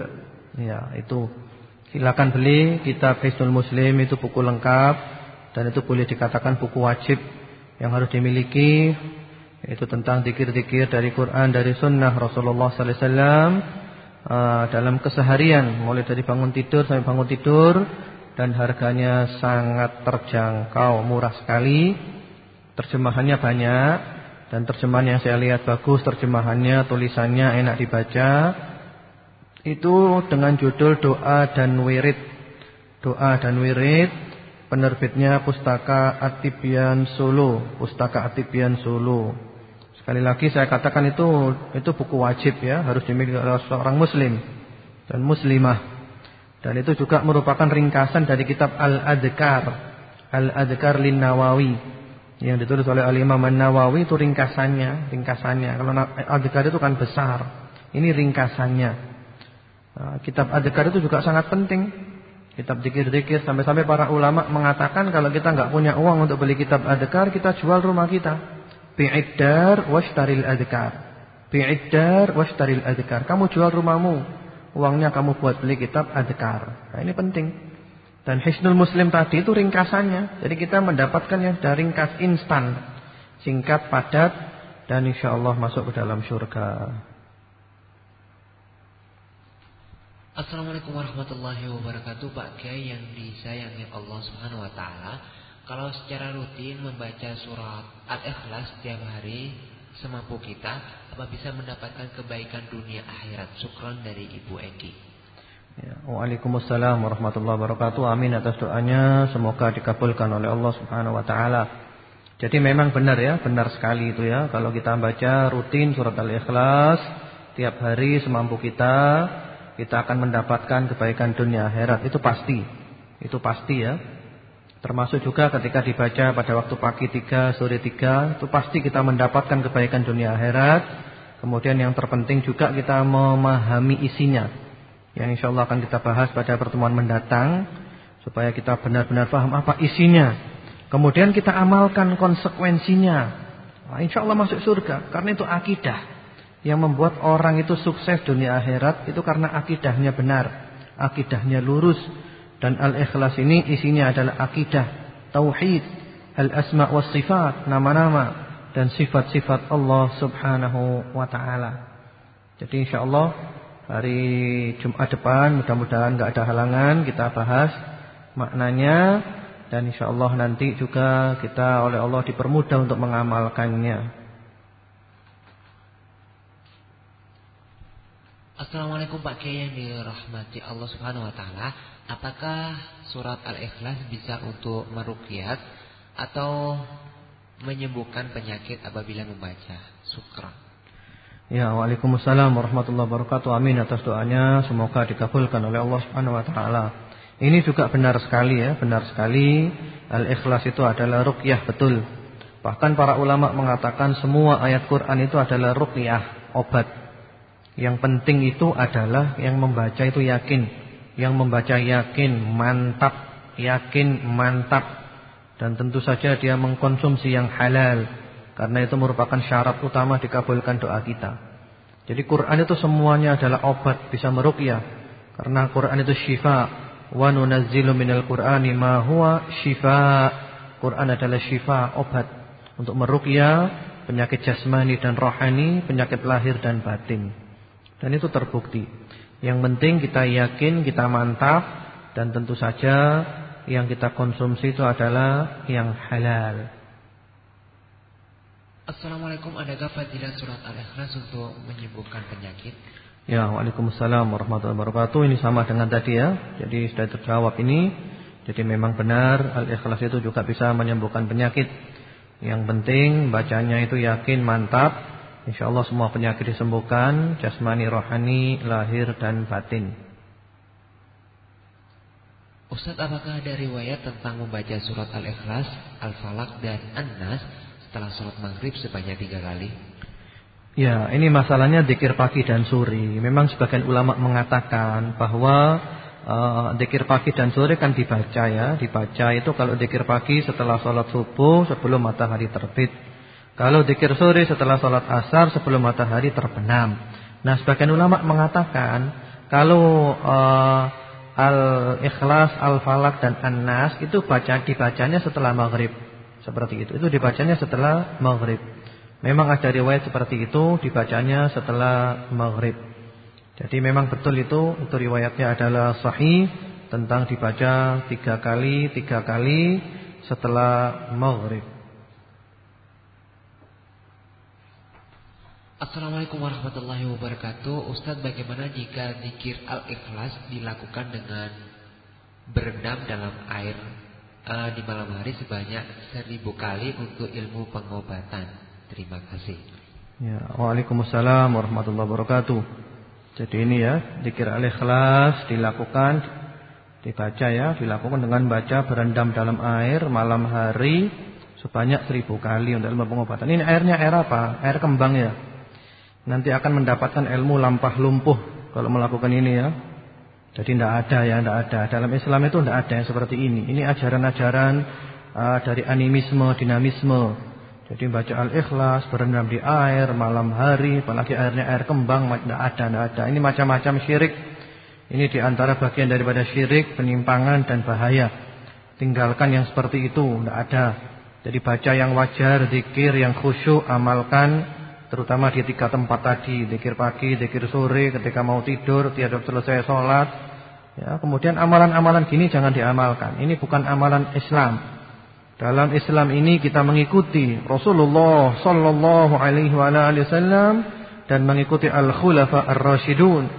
Ya, itu. Silakan beli kitab Hisnul Muslim itu buku lengkap dan itu boleh dikatakan buku wajib yang harus dimiliki itu tentang dikir-dikir dari Quran dari Sunnah Rasulullah Sallallahu Alaihi Wasallam uh, dalam keseharian mulai dari bangun tidur sampai bangun tidur dan harganya sangat terjangkau murah sekali. Terjemahannya banyak dan terjemahan yang saya lihat bagus terjemahannya tulisannya enak dibaca. Itu dengan judul doa dan wirid. Doa dan wirid penerbitnya Pustaka Atibian Solo Pustaka Atibian Solo Sekali lagi saya katakan itu itu buku wajib ya, harus dimiliki oleh seorang muslim dan muslimah. Dan itu juga merupakan ringkasan dari kitab Al-Adhkar. Al-Adhkar Lin Nawawi yang ditulis oleh Al-Imam An-Nawawi itu ringkasannya, ringkasannya. Kalau Adhkar itu kan besar. Ini ringkasannya. Nah, kitab Adhkar itu juga sangat penting. Kitab dikir-dikir sampai-sampai para ulama mengatakan kalau kita nggak punya uang untuk beli kitab Adhkar, kita jual rumah kita. Bi'iddar washtaril adhkar. Bi'iddar washtaril adhkar. Kamu jual rumahmu. Uangnya kamu buat beli kitab adhkar. Nah ini penting. Dan Hisnul Muslim tadi itu ringkasannya. Jadi kita mendapatkan yang dari ringkas instan. Singkat, padat. Dan insya Allah masuk ke dalam surga. Assalamualaikum warahmatullahi wabarakatuh Pak Kiai yang disayangi Allah subhanahu wa ta'ala Kalau secara rutin membaca surat Al-Ikhlas setiap hari Semampu kita Apa bisa mendapatkan kebaikan dunia akhirat? Sukron dari Ibu Eki. Ya, Waalaikumsalam warahmatullahi wabarakatuh. Amin atas doanya. Semoga dikabulkan oleh Allah subhanahu wa ta'ala. Jadi memang benar ya Benar sekali itu ya. Kalau kita baca rutin surat Al-Ikhlas Tiap hari semampu kita kita akan mendapatkan kebaikan dunia akhirat. Itu pasti. Itu pasti ya. Termasuk juga ketika dibaca pada waktu pagi tiga, sore tiga, itu pasti kita mendapatkan kebaikan dunia akhirat. Kemudian yang terpenting juga kita memahami isinya. Yang insya Allah akan kita bahas pada pertemuan mendatang supaya kita benar-benar paham apa isinya. Kemudian kita amalkan konsekuensinya. Nah, insya Allah masuk surga karena itu akidah. Yang membuat orang itu sukses dunia akhirat itu karena akidahnya benar, akidahnya lurus dan al-ikhlas ini isinya adalah akidah tauhid, al-asma was sifat, nama-nama dan sifat-sifat Allah Subhanahu wa taala. Jadi insyaallah hari Jumat depan mudah-mudahan enggak ada halangan kita bahas maknanya dan insyaallah nanti juga kita oleh Allah dipermudah untuk mengamalkannya. Assalamualaikum Pak Kiai yang dirahmati Allah Subhanahu wa taala. Apakah surat Al-Ikhlas bisa untuk meruqyah atau menyembuhkan penyakit apabila membaca? Sukra. Ya, Waalaikumsalam warahmatullahi wabarakatuh. Amin atas doanya, semoga dikabulkan oleh Allah Subhanahu wa taala. Ini juga benar sekali ya, benar sekali Al-Ikhlas itu adalah ruqyah betul. Bahkan para ulama mengatakan semua ayat Quran itu adalah ruqyah, obat yang penting itu adalah yang membaca itu yakin. Yang membaca yakin, mantap, yakin, mantap. Dan tentu saja dia mengkonsumsi yang halal. Karena itu merupakan syarat utama dikabulkan doa kita. Jadi Quran itu semuanya adalah obat, bisa meruqyah. Karena Quran itu syifa. Wa nunazzilu minal Qur'ani ma huwa syifa. Quran adalah syifa, obat untuk meruqyah penyakit jasmani dan rohani, penyakit lahir dan batin. Dan itu terbukti. Yang penting kita yakin, kita mantap dan tentu saja yang kita konsumsi itu adalah yang halal. Assalamualaikum adakah fadilah surat Al-Ikhlas untuk menyembuhkan penyakit? Ya, Waalaikumsalam warahmatullahi wabarakatuh. Ini sama dengan tadi ya. Jadi sudah terjawab ini. Jadi memang benar Al-Ikhlas itu juga bisa menyembuhkan penyakit. Yang penting bacanya itu yakin, mantap InsyaAllah semua penyakit disembuhkan Jasmani, rohani, lahir dan batin. Ustaz apakah ada riwayat tentang membaca surat Al-Ikhlas, Al-Falaq dan An-Nas Setelah surat maghrib sebanyak tiga kali? Ya ini masalahnya dikir pagi dan sore. Memang sebagian ulama mengatakan bahwa uh, Dikir pagi dan sore kan dibaca ya. Dibaca itu kalau dikir pagi setelah sholat subuh Sebelum matahari terbit kalau dikir sore setelah sholat asar sebelum matahari terbenam. Nah sebagian ulama mengatakan kalau uh, al-ikhlas, al-falak dan an-nas itu baca dibacanya setelah maghrib. Seperti itu. Itu dibacanya setelah maghrib. Memang ada riwayat seperti itu dibacanya setelah maghrib. Jadi memang betul itu itu riwayatnya adalah sahih tentang dibaca tiga kali tiga kali setelah maghrib. Assalamualaikum warahmatullahi wabarakatuh. Ustadz bagaimana jika zikir al-ikhlas dilakukan dengan Berendam dalam air? Uh, Di malam hari sebanyak seribu kali untuk ilmu pengobatan. Terima kasih. Ya, Waalaikumsalam warahmatullahi wabarakatuh. Jadi ini ya Zikir al-ikhlas dilakukan Dibaca ya Dilakukan dengan baca berendam dalam air Malam hari Sebanyak seribu kali untuk ilmu pengobatan. Ini airnya air apa? Air kembang ya nanti akan mendapatkan ilmu lampah lumpuh kalau melakukan ini ya. Jadi tidak ada ya, tidak ada. Dalam Islam itu tidak ada yang seperti ini. Ini ajaran-ajaran uh, dari animisme, dinamisme. Jadi baca al-ikhlas, berendam di air, malam hari, apalagi airnya air kembang, tidak ada, tidak ada. Ini macam-macam syirik. Ini di antara bagian daripada syirik, penimpangan dan bahaya. Tinggalkan yang seperti itu, tidak ada. Jadi baca yang wajar, zikir yang khusyuk, amalkan terutama di tiga tempat tadi, zikir pagi, zikir sore, ketika mau tidur, tiada selesai sholat. Ya, kemudian amalan-amalan gini jangan diamalkan. Ini bukan amalan Islam. Dalam Islam ini kita mengikuti Rasulullah sallallahu alaihi wasallam dan mengikuti al-khulafa ar-rasyidun,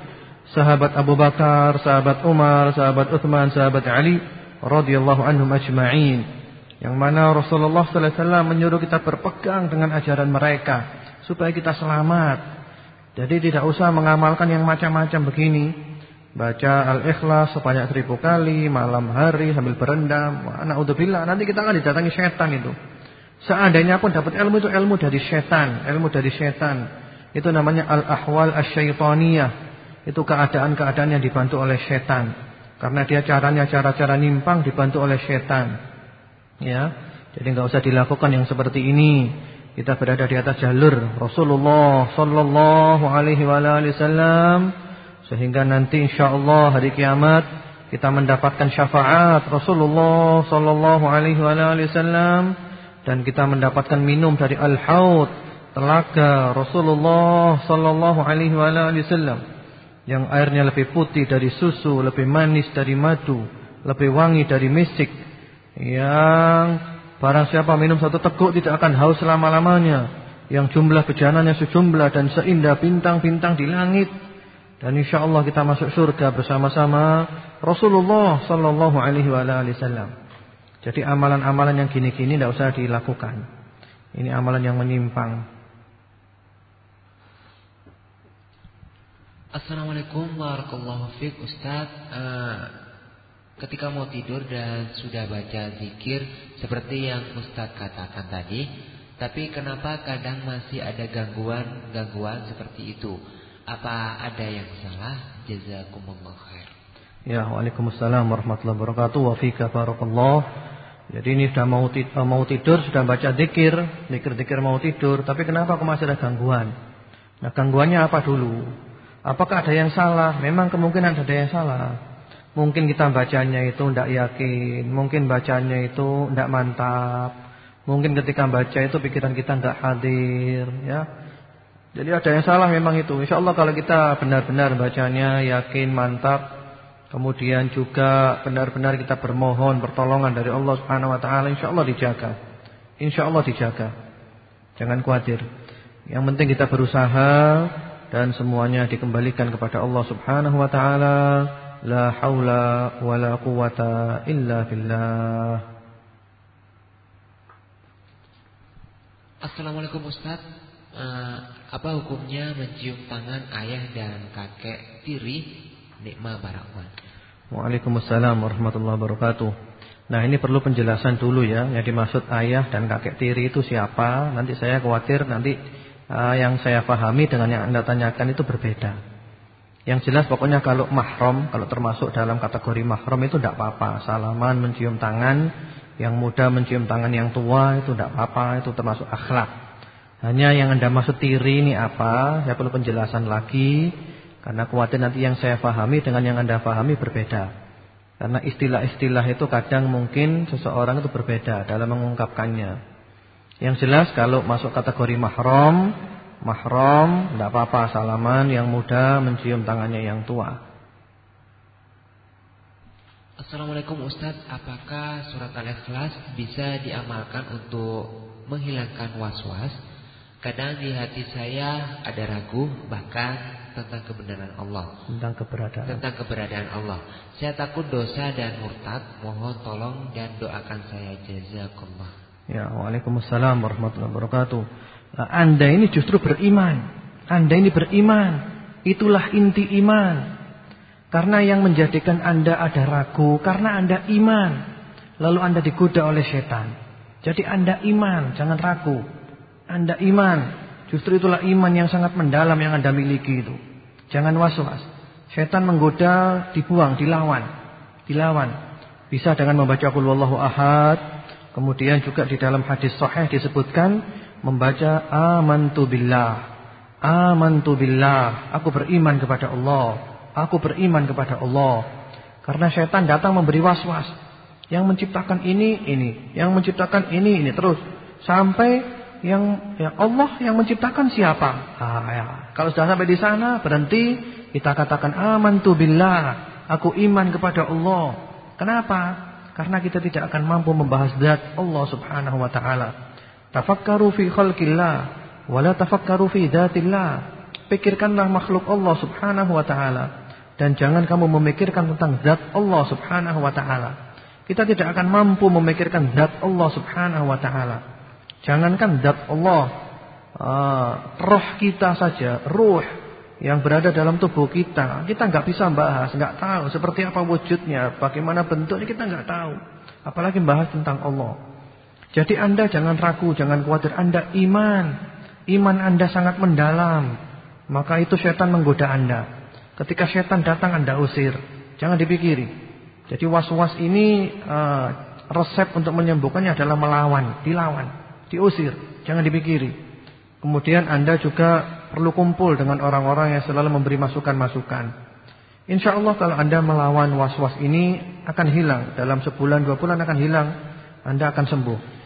sahabat Abu Bakar, sahabat Umar, sahabat Uthman, sahabat Ali radhiyallahu anhum ajma'in. Yang mana Rasulullah sallallahu alaihi wasallam menyuruh kita berpegang dengan ajaran mereka supaya kita selamat. Jadi tidak usah mengamalkan yang macam-macam begini. Baca Al-Ikhlas sebanyak seribu kali malam hari sambil berendam. Na'udzubillah, nanti kita akan didatangi setan itu. Seandainya pun dapat ilmu itu ilmu dari setan, ilmu dari setan. Itu namanya al-ahwal asyaitoniyah. Itu keadaan-keadaan yang dibantu oleh setan. Karena dia caranya cara-cara nimpang dibantu oleh setan. Ya. Jadi enggak usah dilakukan yang seperti ini. Kita berada di atas jalur Rasulullah sallallahu alaihi wasallam. Sehingga nanti insyaallah hari kiamat kita mendapatkan syafaat Rasulullah sallallahu alaihi wasallam. Dan kita mendapatkan minum dari al-haud telaga Rasulullah sallallahu alaihi wasallam. Yang airnya lebih putih dari susu, lebih manis dari madu, lebih wangi dari misik. Yang barang siapa minum satu teguk tidak akan haus selama-lamanya. Yang jumlah bejananya sejumlah dan seindah bintang-bintang di langit. Dan insya Allah kita masuk surga bersama-sama Rasulullah sallallahu alaihi wasallam. Jadi amalan-amalan yang gini-gini tidak usah dilakukan. Ini amalan yang menyimpang. Assalamualaikum warahmatullahi wabarakatuh Ustaz uh, Ketika mau tidur dan sudah baca zikir Seperti yang Ustaz katakan tadi Tapi kenapa kadang masih ada gangguan-gangguan seperti itu apa ada yang salah? Jazakumullah khair. Ya, Waalaikumsalam warahmatullahi wabarakatuh. Wa fika barakallah. Jadi ini sudah mau tidur, eh, mau tidur sudah baca zikir, zikir-zikir mau tidur, tapi kenapa kok masih ada gangguan? Nah, gangguannya apa dulu? Apakah ada yang salah? Memang kemungkinan ada yang salah. Mungkin kita bacanya itu tidak yakin, mungkin bacanya itu tidak mantap. Mungkin ketika baca itu pikiran kita tidak hadir, ya. Jadi ada yang salah memang itu. Insya Allah kalau kita benar-benar bacanya yakin, mantap, kemudian juga benar-benar kita bermohon pertolongan dari Allah Subhanahu Wa Taala, insya Allah dijaga. Insya Allah dijaga. Jangan khawatir. Yang penting kita berusaha dan semuanya dikembalikan kepada Allah Subhanahu Wa Taala. Wa la quwata illa billah. Assalamualaikum Ustaz. Uh, apa hukumnya mencium tangan ayah dan kakek tiri? Nikmah barakwan. Waalaikumsalam warahmatullahi wabarakatuh. Nah ini perlu penjelasan dulu ya. Yang dimaksud ayah dan kakek tiri itu siapa? Nanti saya khawatir nanti uh, yang saya pahami dengan yang anda tanyakan itu berbeda. Yang jelas pokoknya kalau mahram, kalau termasuk dalam kategori mahram itu tidak apa-apa. Salaman, mencium tangan, yang muda mencium tangan yang tua itu tidak apa-apa. Itu termasuk akhlak. Hanya yang Anda maksud tiri ini apa? Saya perlu penjelasan lagi karena khawatir nanti yang saya pahami dengan yang Anda pahami berbeda. Karena istilah-istilah itu kadang mungkin seseorang itu berbeda dalam mengungkapkannya. Yang jelas kalau masuk kategori mahram, mahram tidak apa-apa salaman yang muda mencium tangannya yang tua. Assalamualaikum Ustaz, apakah surat Al-Ikhlas bisa diamalkan untuk menghilangkan was-was? Kadang di hati saya ada ragu bahkan tentang kebenaran Allah. Tentang keberadaan. Tentang keberadaan Allah. Saya takut dosa dan murtad. Mohon tolong dan doakan saya jazakallah. Ya, Waalaikumsalam warahmatullahi wabarakatuh. Nah, anda ini justru beriman. Anda ini beriman. Itulah inti iman. Karena yang menjadikan Anda ada ragu karena Anda iman. Lalu Anda digoda oleh setan. Jadi Anda iman, jangan ragu. Anda iman. Justru itulah iman yang sangat mendalam yang Anda miliki itu. Jangan was-was. Setan menggoda, dibuang, dilawan. Dilawan. Bisa dengan membaca qul ahad. Kemudian juga di dalam hadis sahih disebutkan membaca amantu billah. Amantu billah. Aku beriman kepada Allah. Aku beriman kepada Allah. Karena setan datang memberi was-was. Yang menciptakan ini, ini. Yang menciptakan ini, ini. Terus. Sampai yang ya Allah yang menciptakan siapa? Ah, ya. Kalau sudah sampai di sana berhenti kita katakan amantu billah, aku iman kepada Allah. Kenapa? Karena kita tidak akan mampu membahas zat Allah Subhanahu wa taala. Tafakkaru fi khalqillah wa la tafakkaru fi dzatillah. Pikirkanlah makhluk Allah Subhanahu wa taala dan jangan kamu memikirkan tentang zat Allah Subhanahu wa taala. Kita tidak akan mampu memikirkan zat Allah Subhanahu wa taala. Jangankan zat Allah, uh, roh kita saja, ruh yang berada dalam tubuh kita, kita nggak bisa bahas, nggak tahu seperti apa wujudnya, bagaimana bentuknya kita nggak tahu. Apalagi bahas tentang Allah. Jadi Anda jangan ragu, jangan khawatir. Anda iman, iman Anda sangat mendalam. Maka itu setan menggoda Anda. Ketika setan datang Anda usir, jangan dipikiri. Jadi was-was ini uh, resep untuk menyembuhkannya adalah melawan, dilawan, diusir, jangan dipikiri. Kemudian Anda juga perlu kumpul dengan orang-orang yang selalu memberi masukan-masukan. Insya Allah kalau Anda melawan was-was ini akan hilang dalam sebulan dua bulan akan hilang, Anda akan sembuh.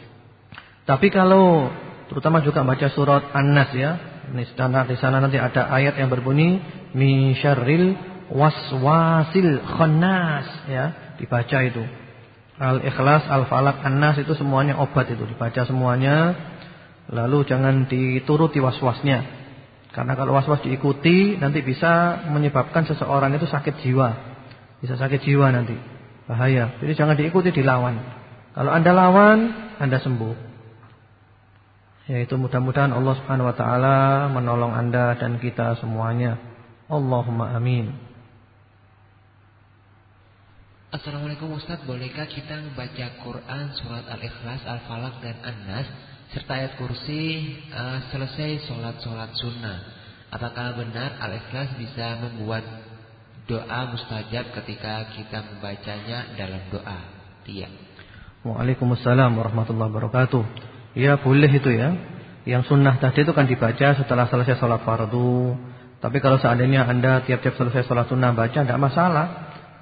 Tapi kalau terutama juga baca surat An-Nas ya, ini di sana nanti ada ayat yang berbunyi min syarril waswasil khannas ya dibaca itu. Al-ikhlas al-falak an-nas itu semuanya obat itu dibaca semuanya lalu jangan dituruti waswasnya. Karena kalau waswas diikuti nanti bisa menyebabkan seseorang itu sakit jiwa. Bisa sakit jiwa nanti bahaya. Jadi jangan diikuti dilawan. Kalau Anda lawan Anda sembuh yaitu mudah-mudahan Allah Subhanahu wa taala menolong Anda dan kita semuanya Allahumma amin Assalamualaikum Ustaz, bolehkah kita membaca Quran surat Al-Ikhlas, Al-Falaq dan An-Nas serta ayat kursi uh, selesai sholat-sholat sunnah? Apakah benar Al-Ikhlas bisa membuat doa mustajab ketika kita membacanya dalam doa? Iya. Waalaikumsalam warahmatullahi wabarakatuh. Ya boleh itu ya. Yang sunnah tadi itu kan dibaca setelah selesai sholat fardu. Tapi kalau seandainya anda tiap-tiap selesai sholat sunnah baca, tidak masalah.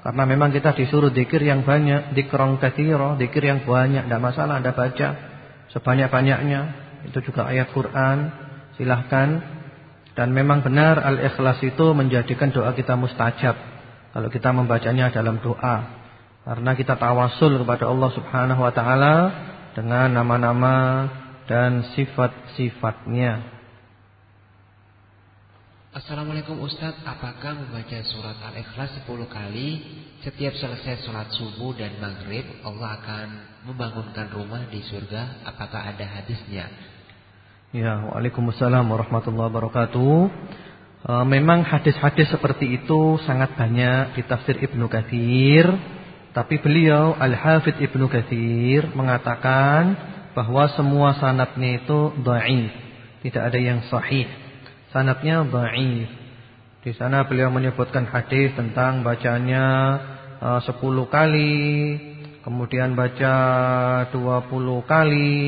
Karena memang kita disuruh dikir yang banyak, dikrong kathiro, dikir yang banyak, tidak masalah Anda baca sebanyak-banyaknya. Itu juga ayat Quran, silahkan. Dan memang benar al-ikhlas itu menjadikan doa kita mustajab. Kalau kita membacanya dalam doa. Karena kita tawasul kepada Allah subhanahu wa ta'ala dengan nama-nama dan sifat-sifatnya. Assalamualaikum Ustaz, apakah membaca surat Al-Ikhlas 10 kali setiap selesai sholat subuh dan maghrib Allah akan membangunkan rumah di surga? Apakah ada hadisnya? Ya, Waalaikumsalam warahmatullahi wabarakatuh. E, memang hadis-hadis seperti itu sangat banyak di tafsir Ibnu Katsir, tapi beliau Al-Hafidz Ibnu Katsir mengatakan bahwa semua sanadnya itu dhaif, tidak ada yang sahih sanatnya dhaif. Di sana beliau menyebutkan hadis tentang bacanya uh, 10 kali, kemudian baca 20 kali,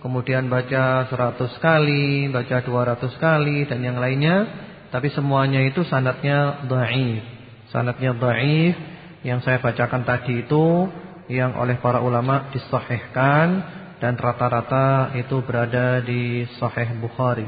kemudian baca 100 kali, baca 200 kali dan yang lainnya, tapi semuanya itu sanatnya dhaif. Sanatnya dhaif yang saya bacakan tadi itu yang oleh para ulama disahihkan dan rata-rata itu berada di Sahih Bukhari.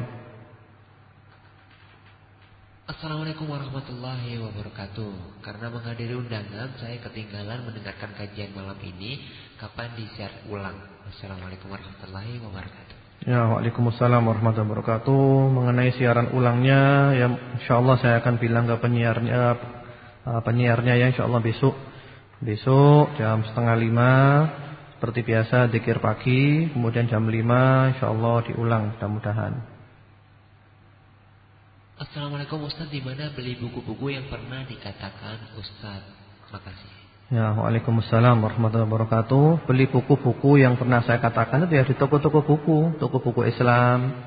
Assalamualaikum warahmatullahi wabarakatuh. Karena menghadiri undangan Saya ketinggalan mendengarkan kajian malam ini. Kapan di-share ulang? Assalamualaikum warahmatullahi wabarakatuh. Ya waalaikumsalam warahmatullahi wabarakatuh. Mengenai siaran ulangnya Ya insyaAllah saya akan bilang ke penyiarnya Penyiarnya ya insyaAllah besok Besok jam setengah lima Seperti biasa dikir pagi Kemudian jam lima insyaAllah diulang mudah-mudahan Assalamualaikum Ustaz, di mana beli buku-buku yang pernah dikatakan Ustaz? Makasih. Ya, Waalaikumsalam warahmatullahi wabarakatuh. Beli buku-buku yang pernah saya katakan itu ya di toko-toko buku, toko buku Islam.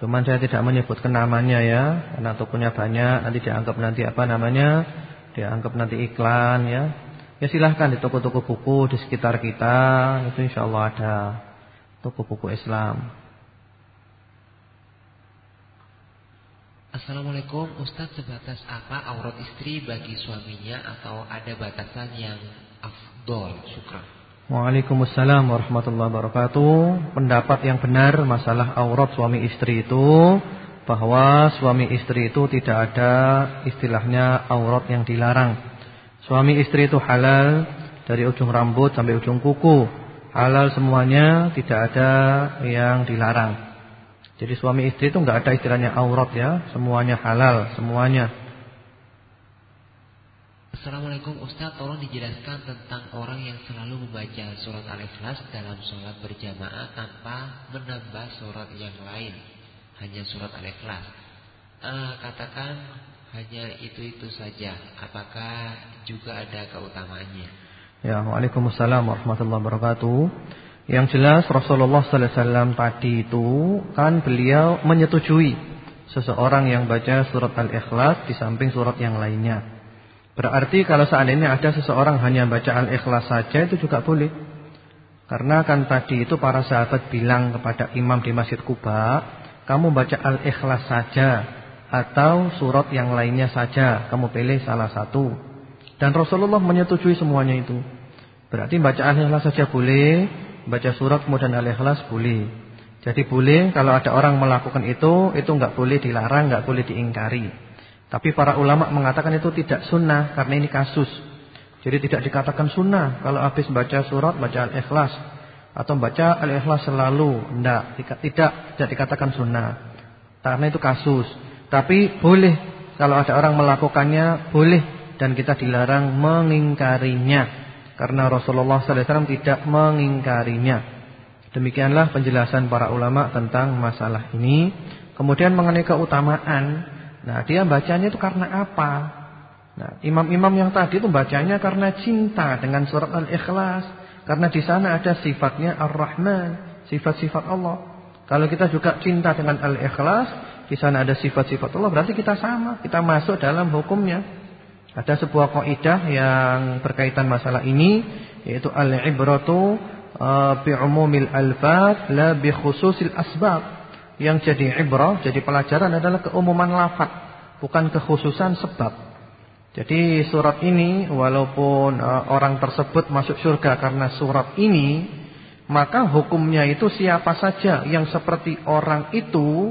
Cuman saya tidak menyebutkan namanya ya, karena tokonya banyak, nanti dianggap nanti apa namanya? Dianggap nanti iklan ya. Ya silahkan di toko-toko buku di sekitar kita, itu insya Allah ada toko buku Islam. Assalamualaikum Ustadz sebatas apa aurat istri bagi suaminya Atau ada batasan yang afdol Syukran Waalaikumsalam warahmatullahi wabarakatuh. Pendapat yang benar masalah aurat suami istri itu bahwa suami istri itu tidak ada istilahnya aurat yang dilarang. Suami istri itu halal dari ujung rambut sampai ujung kuku. Halal semuanya, tidak ada yang dilarang. Jadi suami istri itu enggak ada istilahnya aurat ya, semuanya halal, semuanya. Assalamualaikum Ustaz, tolong dijelaskan tentang orang yang selalu membaca surat Al-Ikhlas dalam sholat berjamaah tanpa menambah surat yang lain hanya surat Al-Ikhlas. Uh, katakan hanya itu-itu saja. Apakah juga ada keutamaannya? Ya, Waalaikumsalam warahmatullahi wabarakatuh. Yang jelas Rasulullah sallallahu alaihi wasallam tadi itu kan beliau menyetujui seseorang yang baca surat Al-Ikhlas di samping surat yang lainnya. Berarti kalau seandainya ada seseorang hanya baca Al-Ikhlas saja itu juga boleh. Karena kan tadi itu para sahabat bilang kepada imam di Masjid Kuba, kamu baca Al-Ikhlas saja atau surat yang lainnya saja, kamu pilih salah satu. Dan Rasulullah menyetujui semuanya itu. Berarti baca Al-Ikhlas saja boleh, baca surat kemudian Al-Ikhlas boleh. Jadi boleh kalau ada orang melakukan itu, itu enggak boleh dilarang, enggak boleh diingkari. Tapi para ulama mengatakan itu tidak sunnah karena ini kasus. Jadi tidak dikatakan sunnah kalau habis baca surat baca Al-Ikhlas atau baca Al-Ikhlas selalu. Tidak, tidak tidak dikatakan sunnah. Karena itu kasus. Tapi boleh kalau ada orang melakukannya boleh dan kita dilarang mengingkarinya. Karena Rasulullah SAW tidak mengingkarinya. Demikianlah penjelasan para ulama tentang masalah ini. Kemudian mengenai keutamaan. Nah, dia bacanya itu karena apa? Nah, imam-imam yang tadi itu bacanya karena cinta dengan surat Al-Ikhlas. Karena di sana ada sifatnya Ar-Rahman, sifat-sifat Allah. Kalau kita juga cinta dengan Al-Ikhlas, di sana ada sifat-sifat Allah, berarti kita sama, kita masuk dalam hukumnya. Ada sebuah kaidah yang berkaitan masalah ini, yaitu al-ibratu uh, bi umumil alfat la bi khususil asbab. Yang jadi ibrah, jadi pelajaran adalah keumuman lafaz, bukan kekhususan sebab. Jadi surat ini walaupun uh, orang tersebut masuk surga karena surat ini, maka hukumnya itu siapa saja yang seperti orang itu,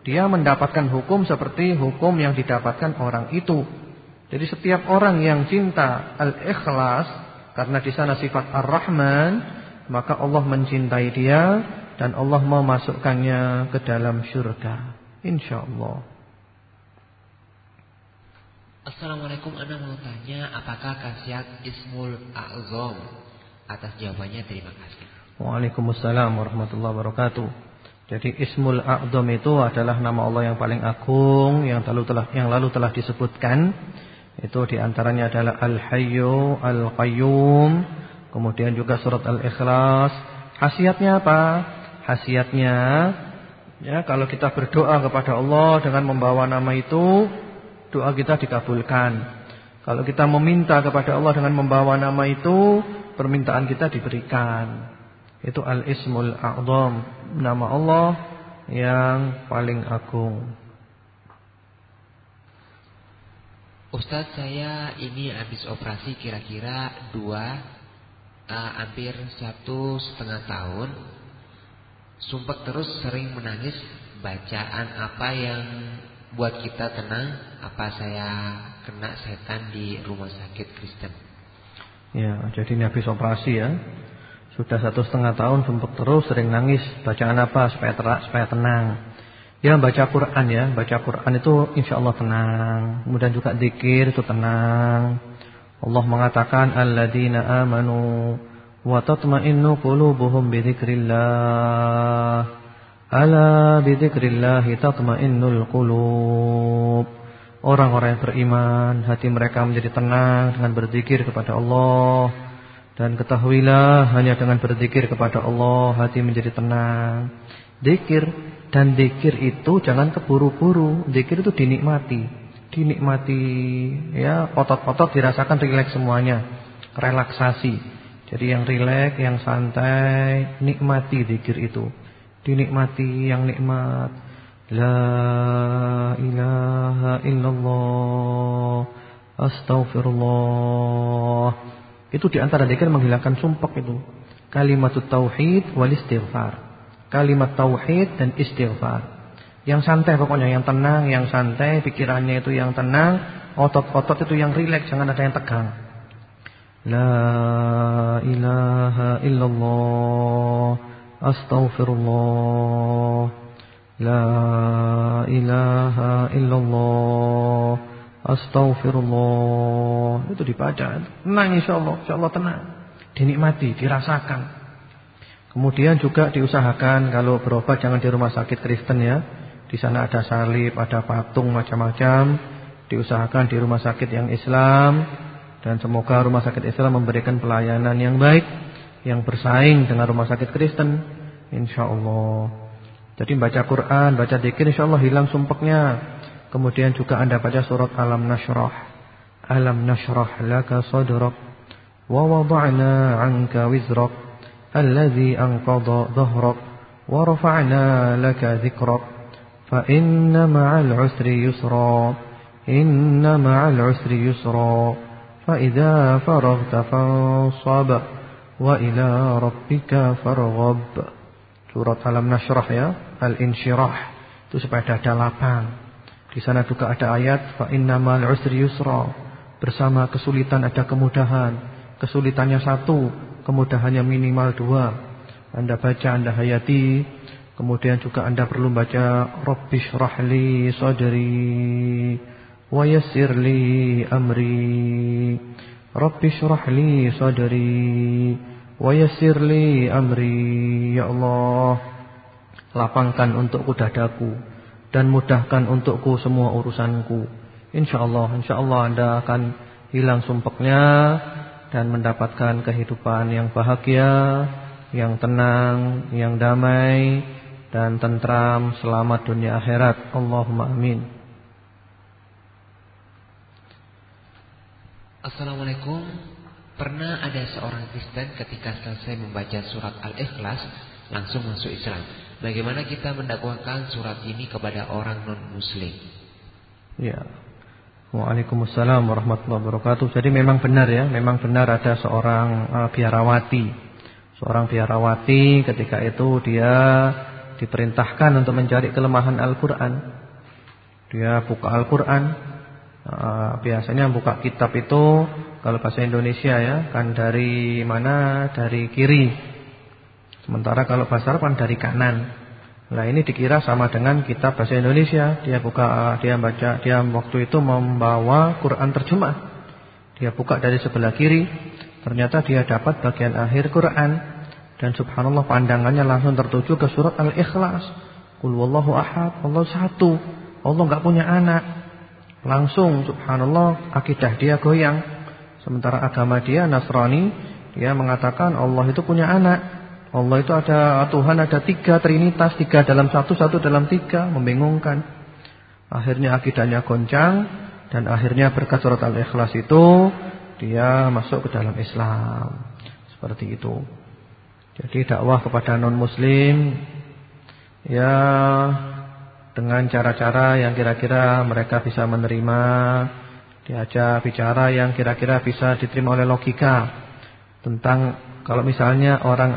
dia mendapatkan hukum seperti hukum yang didapatkan orang itu. Jadi setiap orang yang cinta al-ikhlas karena di sana sifat ar-Rahman, maka Allah mencintai dia dan Allah memasukkannya ke dalam surga. Insyaallah. Assalamualaikum Anda mau tanya apakah khasiat Ismul A'zam? Atas jawabannya terima kasih. Waalaikumsalam warahmatullahi wabarakatuh. Jadi Ismul A'zam itu adalah nama Allah yang paling agung Yang lalu telah, yang lalu telah disebutkan. Itu di antaranya adalah Al-Hayyu Al-Qayyum Kemudian juga surat Al-Ikhlas. Khasiatnya apa? Khasiatnya Ya kalau kita berdoa kepada Allah dengan membawa nama itu doa kita dikabulkan. Kalau kita meminta kepada Allah dengan membawa nama itu, permintaan kita diberikan. Itu Al-Ismul A'zam, nama Allah yang paling agung. Ustadz saya ini habis operasi kira-kira dua uh, hampir satu setengah tahun Sumpah terus sering menangis Bacaan apa yang buat kita tenang apa saya kena setan di rumah sakit Kristen. Ya, jadi ini habis operasi ya. Sudah satu setengah tahun sempat terus sering nangis. Bacaan apa supaya terak, supaya tenang. Ya baca Quran ya, baca Quran itu insya Allah tenang. Kemudian juga zikir itu tenang. Allah mengatakan alladzina amanu wa tatma'innu qulubuhum bi dzikrillah. Ala bidzikrillahi tatmainnul qulub. Orang-orang yang beriman, hati mereka menjadi tenang dengan berzikir kepada Allah. Dan ketahuilah hanya dengan berzikir kepada Allah hati menjadi tenang. Zikir dan zikir itu jangan keburu-buru. Zikir itu dinikmati. Dinikmati ya, otot-otot dirasakan rileks semuanya. Relaksasi. Jadi yang rileks, yang santai, nikmati zikir itu dinikmati yang nikmat la ilaha illallah astaghfirullah Itu di antara zikir menghilangkan sumpek itu. Kalimat tauhid wal istighfar. Kalimat tauhid dan istighfar. Yang santai pokoknya, yang tenang, yang santai, pikirannya itu yang tenang, otot-otot itu yang rileks, jangan ada yang tegang. La ilaha illallah Astaghfirullah. La ilaha illallah. Astaghfirullah. Itu dibaca. Tenang insyaAllah. InsyaAllah tenang. Dinikmati, dirasakan. Kemudian juga diusahakan Kalau berobat jangan di rumah sakit Kristen ya. Di sana ada salib, ada patung macam-macam. Diusahakan di rumah sakit yang Islam. Dan semoga rumah sakit Islam memberikan pelayanan yang baik Yang bersaing dengan rumah sakit Kristen insyaallah. Jadi baca Quran, baca zikir insyaallah hilang sumpeknya. Kemudian juga Anda baca surat Alam Nashrah. Alam nashrah laka sadrak wa wada'na 'anka wizrak allazi anqadha dhahrak wa rafa'na laka dhikrak fa inna ma'al 'usri yusra inna ma'al 'usri yusra fa idza faragta fansab wa ila rabbika farghab Surat Alam Nasrah ya, Al-Insyirah. Itu supaya ada lapang. Di sana juga ada ayat fa innamal usri yusra. Bersama kesulitan ada kemudahan. Kesulitannya satu, kemudahannya minimal dua. Anda baca, Anda hayati. Kemudian juga Anda perlu baca Rabbishrahli sadri wa yassir amri. amri. Rabbishrahli sadri Wayasir li amri Ya Allah. Lapangkan untukku dadaku Dan mudahkan untukku semua urusanku. InsyaAllah InsyaAllah anda akan hilang sumpeknya Dan mendapatkan kehidupan yang bahagia Yang tenang Yang damai Dan tentram selamat dunia akhirat. Allahumma amin. Assalamualaikum. Pernah ada seorang Kristen ketika selesai membaca surat Al-Ikhlas Langsung masuk Islam. Bagaimana kita mendakwakan surat ini kepada orang non-muslim? Ya. Waalaikumsalam warahmatullahi wabarakatuh. Jadi memang benar ya Memang benar ada seorang uh, biarawati. Seorang biarawati ketika itu dia diperintahkan untuk mencari kelemahan Al-Quran. Dia buka Al-Quran Uh, biasanya buka kitab itu kalau bahasa Indonesia ya kan dari mana dari kiri. Sementara kalau bahasa Arab kan dari kanan. Nah ini dikira sama dengan kitab bahasa Indonesia. Dia buka dia baca dia waktu itu membawa Quran terjemah. Dia buka dari sebelah kiri. Ternyata dia dapat bagian akhir Quran dan subhanallah pandangannya langsung tertuju ke surat Al-Ikhlas. Qul wallahu ahad, Allah satu. Allah enggak punya anak. Langsung subhanallah akidah dia goyang. Sementara agama dia Nasrani, dia mengatakan Allah itu punya anak. Allah itu ada Tuhan ada tiga trinitas, tiga dalam satu, satu dalam tiga, membingungkan. Akhirnya akidahnya goncang dan akhirnya berkat surat Al-Ikhlas itu dia masuk ke dalam Islam. Seperti itu. Jadi dakwah kepada non muslim ya dengan cara-cara yang kira-kira mereka bisa menerima, diajak bicara yang kira-kira bisa diterima oleh logika tentang kalau misalnya orang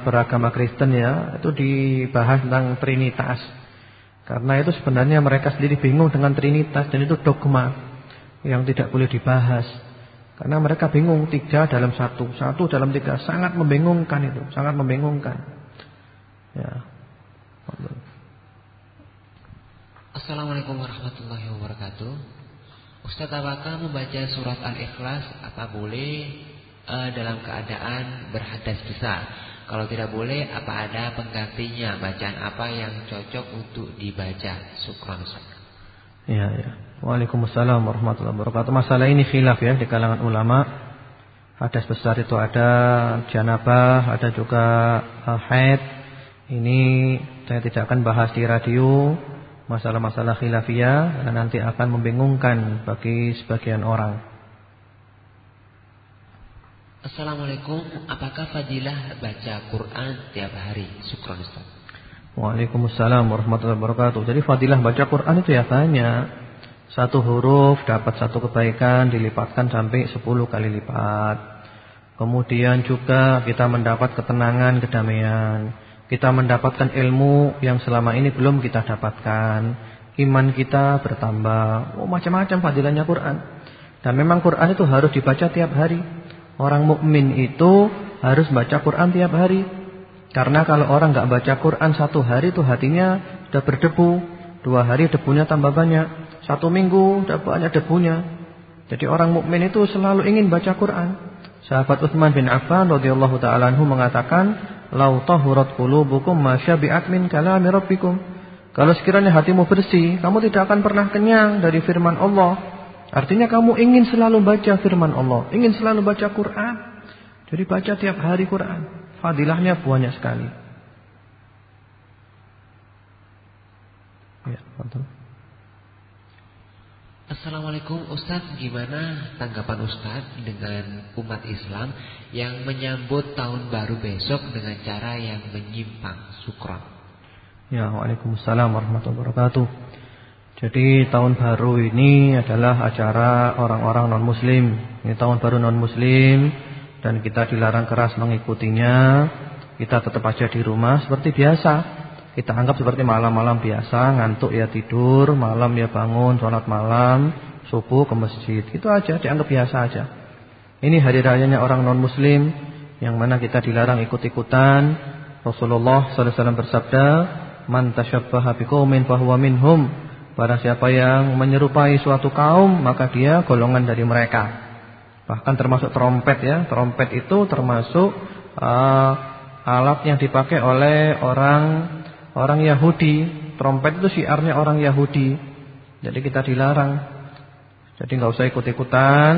beragama Kristen ya, itu dibahas tentang trinitas. Karena itu sebenarnya mereka sendiri bingung dengan trinitas dan itu dogma yang tidak boleh dibahas. Karena mereka bingung tiga dalam satu, satu dalam tiga, sangat membingungkan itu, sangat membingungkan. Ya. Assalamualaikum warahmatullahi wabarakatuh Ustaz apakah membaca surat Al-Ikhlas? Apa boleh uh, dalam keadaan berhadas besar Kalau tidak boleh apa ada penggantinya? Bacaan apa yang cocok untuk dibaca? Syukran Ustaz. Ya ya. Waalaikumsalam warahmatullahi wabarakatuh. Masalah ini khilaf ya di kalangan ulama. Hadas besar itu ada Janabah Ada juga uh, haid. Ini saya tidak akan bahas di radio masalah-masalah khilafiyah nanti akan membingungkan bagi sebagian orang. Assalamualaikum, apakah fadilah baca Quran tiap hari? Syukran Ustaz. Waalaikumsalam warahmatullahi wabarakatuh. Jadi fadilah baca Quran itu ya banyak. Satu huruf dapat satu kebaikan dilipatkan sampai sepuluh kali lipat. Kemudian juga kita mendapat ketenangan, kedamaian. Kita mendapatkan ilmu yang selama ini belum kita dapatkan. Iman kita bertambah. Oh, macam-macam fadilahnya Quran. Dan memang Quran itu harus dibaca tiap hari. Orang mukmin itu harus baca Quran tiap hari. Karena kalau orang nggak baca Quran satu hari itu hatinya sudah berdebu. Dua hari debunya tambah banyak. Satu minggu sudah banyak debunya. Jadi orang mukmin itu selalu ingin baca Quran. Sahabat Utsman bin Affan radhiyallahu taala anhu mengatakan, "Lau tahurat qulubukum ma syabi'at min kalami rabbikum." Kalau sekiranya hatimu bersih, kamu tidak akan pernah kenyang dari firman Allah. Artinya kamu ingin selalu baca firman Allah, ingin selalu baca Quran. Jadi baca tiap hari Quran. Fadilahnya banyak sekali. Ya, betul. Assalamualaikum Ustaz Gimana tanggapan Ustaz dengan umat Islam Yang menyambut tahun baru besok Dengan cara yang menyimpang Sukron? Ya Waalaikumsalam warahmatullahi wabarakatuh. Jadi tahun baru ini adalah acara orang-orang non-muslim. Ini tahun baru non-muslim Dan kita dilarang keras mengikutinya. Kita tetap aja di rumah seperti biasa kita anggap seperti malam-malam biasa, ngantuk ya tidur, malam ya bangun, sholat malam, subuh ke masjid. Itu aja, dianggap biasa aja. Ini hari rayanya orang non-muslim yang mana kita dilarang ikut-ikutan. Rasulullah SAW bersabda, "Man tasyabbaha biqaumin fahuwa minhum." Barang siapa yang menyerupai suatu kaum, maka dia golongan dari mereka. Bahkan termasuk trompet ya. Trompet itu termasuk uh, alat yang dipakai oleh orang orang Yahudi, trompet itu syiarnya orang Yahudi. Jadi kita dilarang. Jadi nggak usah ikut-ikutan,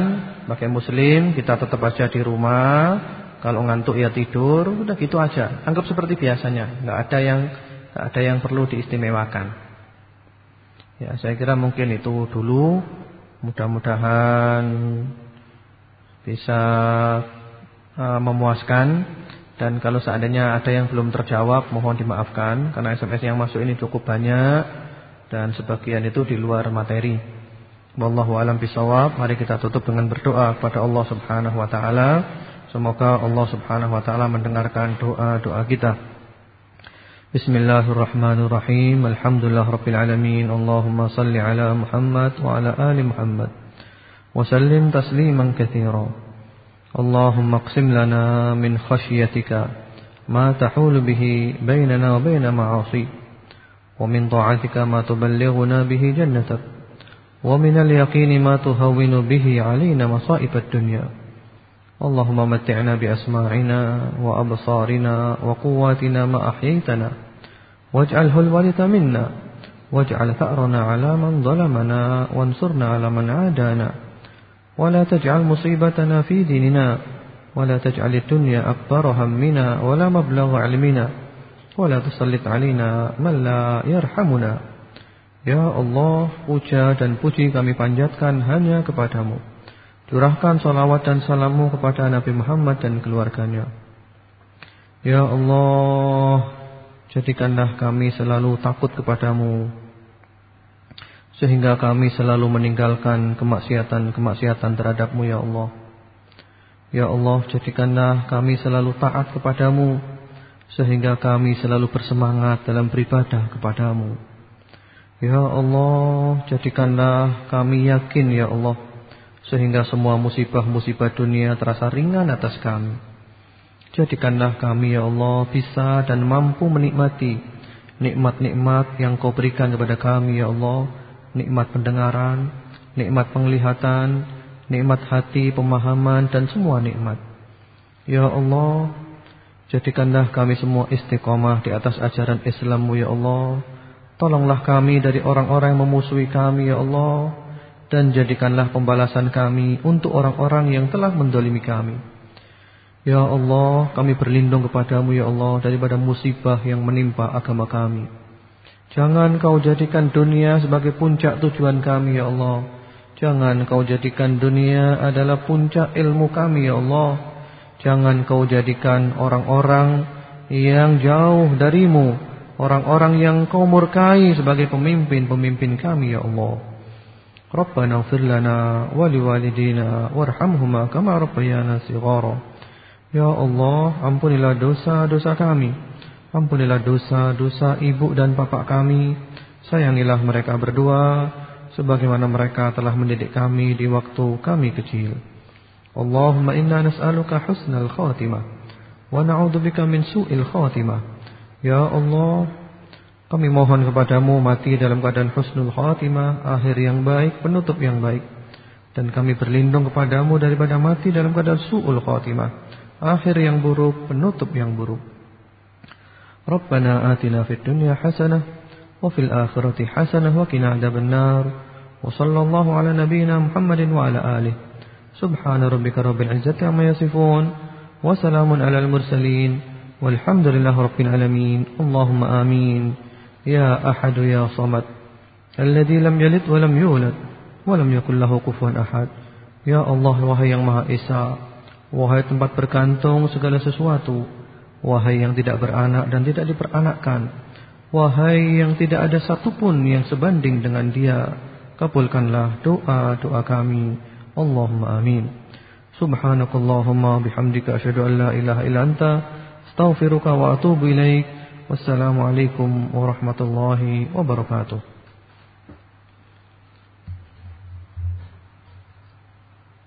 pakai muslim, kita tetap aja di rumah. Kalau ngantuk ya tidur, udah gitu aja. Anggap seperti biasanya, nggak ada yang nggak ada yang perlu diistimewakan. Ya, saya kira mungkin itu dulu. Mudah-mudahan bisa uh, memuaskan dan kalau seandainya ada yang belum terjawab mohon dimaafkan karena SMS yang masuk ini cukup banyak dan sebagian itu di luar materi. Wallahu alam bisawab. Mari kita tutup dengan berdoa kepada Allah Subhanahu wa taala. Semoga Allah Subhanahu wa taala mendengarkan doa-doa kita. Bismillahirrahmanirrahim. Alhamdulillahirabbil alamin. Allahumma salli ala Muhammad wa ala ali Muhammad. Wa sallim tasliman katsiran. اللهم اقسم لنا من خشيتك ما تحول به بيننا وبين معاصيك ومن طاعتك ما تبلغنا به جنتك ومن اليقين ما تهون به علينا مصائب الدنيا. اللهم متعنا بأسماعنا وأبصارنا وقواتنا ما أحييتنا واجعله الوارث منا واجعل ثأرنا على من ظلمنا وانصرنا على من عادانا. ولا تجعل مصيبتنا في ديننا ولا تجعل الدنيا أكبر همنا ولا مبلغ علمنا ولا تسلط علينا من لا يرحمنا Ya Allah, puja dan puji kami panjatkan hanya kepadamu. Curahkan salawat dan salammu kepada Nabi Muhammad dan keluarganya. Ya Allah, jadikanlah kami selalu takut kepadamu sehingga kami selalu meninggalkan kemaksiatan-kemaksiatan terhadapmu ya Allah. Ya Allah, jadikanlah kami selalu taat kepadamu, sehingga kami selalu bersemangat dalam beribadah kepadamu. Ya Allah, jadikanlah kami yakin ya Allah, sehingga semua musibah-musibah dunia terasa ringan atas kami. Jadikanlah kami ya Allah bisa dan mampu menikmati nikmat-nikmat yang kau berikan kepada kami ya Allah nikmat pendengaran, nikmat penglihatan, nikmat hati, pemahaman dan semua nikmat. Ya Allah, jadikanlah kami semua istiqomah di atas ajaran Islammu ya Allah. Tolonglah kami dari orang-orang yang memusuhi kami ya Allah dan jadikanlah pembalasan kami untuk orang-orang yang telah mendolimi kami. Ya Allah, kami berlindung kepadamu ya Allah daripada musibah yang menimpa agama kami. Jangan kau jadikan dunia sebagai puncak tujuan kami ya Allah. Jangan kau jadikan dunia adalah puncak ilmu kami ya Allah. Jangan kau jadikan orang-orang yang jauh darimu. Orang-orang yang kau murkai sebagai pemimpin-pemimpin kami ya Allah. Rabbana ighfir lana wa liwalidina warhamhuma kama rabbayana shighara. Ya Allah, ampunilah dosa-dosa kami. Ampunilah dosa-dosa ibu dan bapak kami. Sayangilah mereka berdua sebagaimana mereka telah mendidik kami di waktu kami kecil. Allahumma inna nas'aluka husnal khatimah wa na'udzubika min su'il khatimah. Ya Allah, kami mohon kepadamu mati dalam keadaan husnul khatimah, akhir yang baik, penutup yang baik. Dan kami berlindung kepadamu daripada mati dalam keadaan su'ul khatimah akhir yang buruk, penutup yang buruk. Hasanah wa fil akhirati hasanah wa qina adzabannar. Wa sallallahu ala nabiyyina Muhammadin wa ala alihi. Subhana rabbika rabbil izzati amma yasifun wa salamun alal mursalin walhamdulillahi rabbil alamin. Allahumma amin. Ya ahad ya samad. Alladhi lam yalid wa lam yulad wa lam yakul lahu kufuwan ahad. Ya Allah wahai yang Maha Esa Wahai tempat bergantung segala sesuatu Wahai yang tidak beranak dan tidak diperanakkan Wahai yang tidak ada satupun yang sebanding dengan dia Kabulkanlah doa-doa kami. Allahumma amin. Subhanakallahumma bihamdika asyhadu an la ilaha illa anta astaghfiruka wa atubu ilaik. Wassalamualaikum warahmatullahi wabarakatuh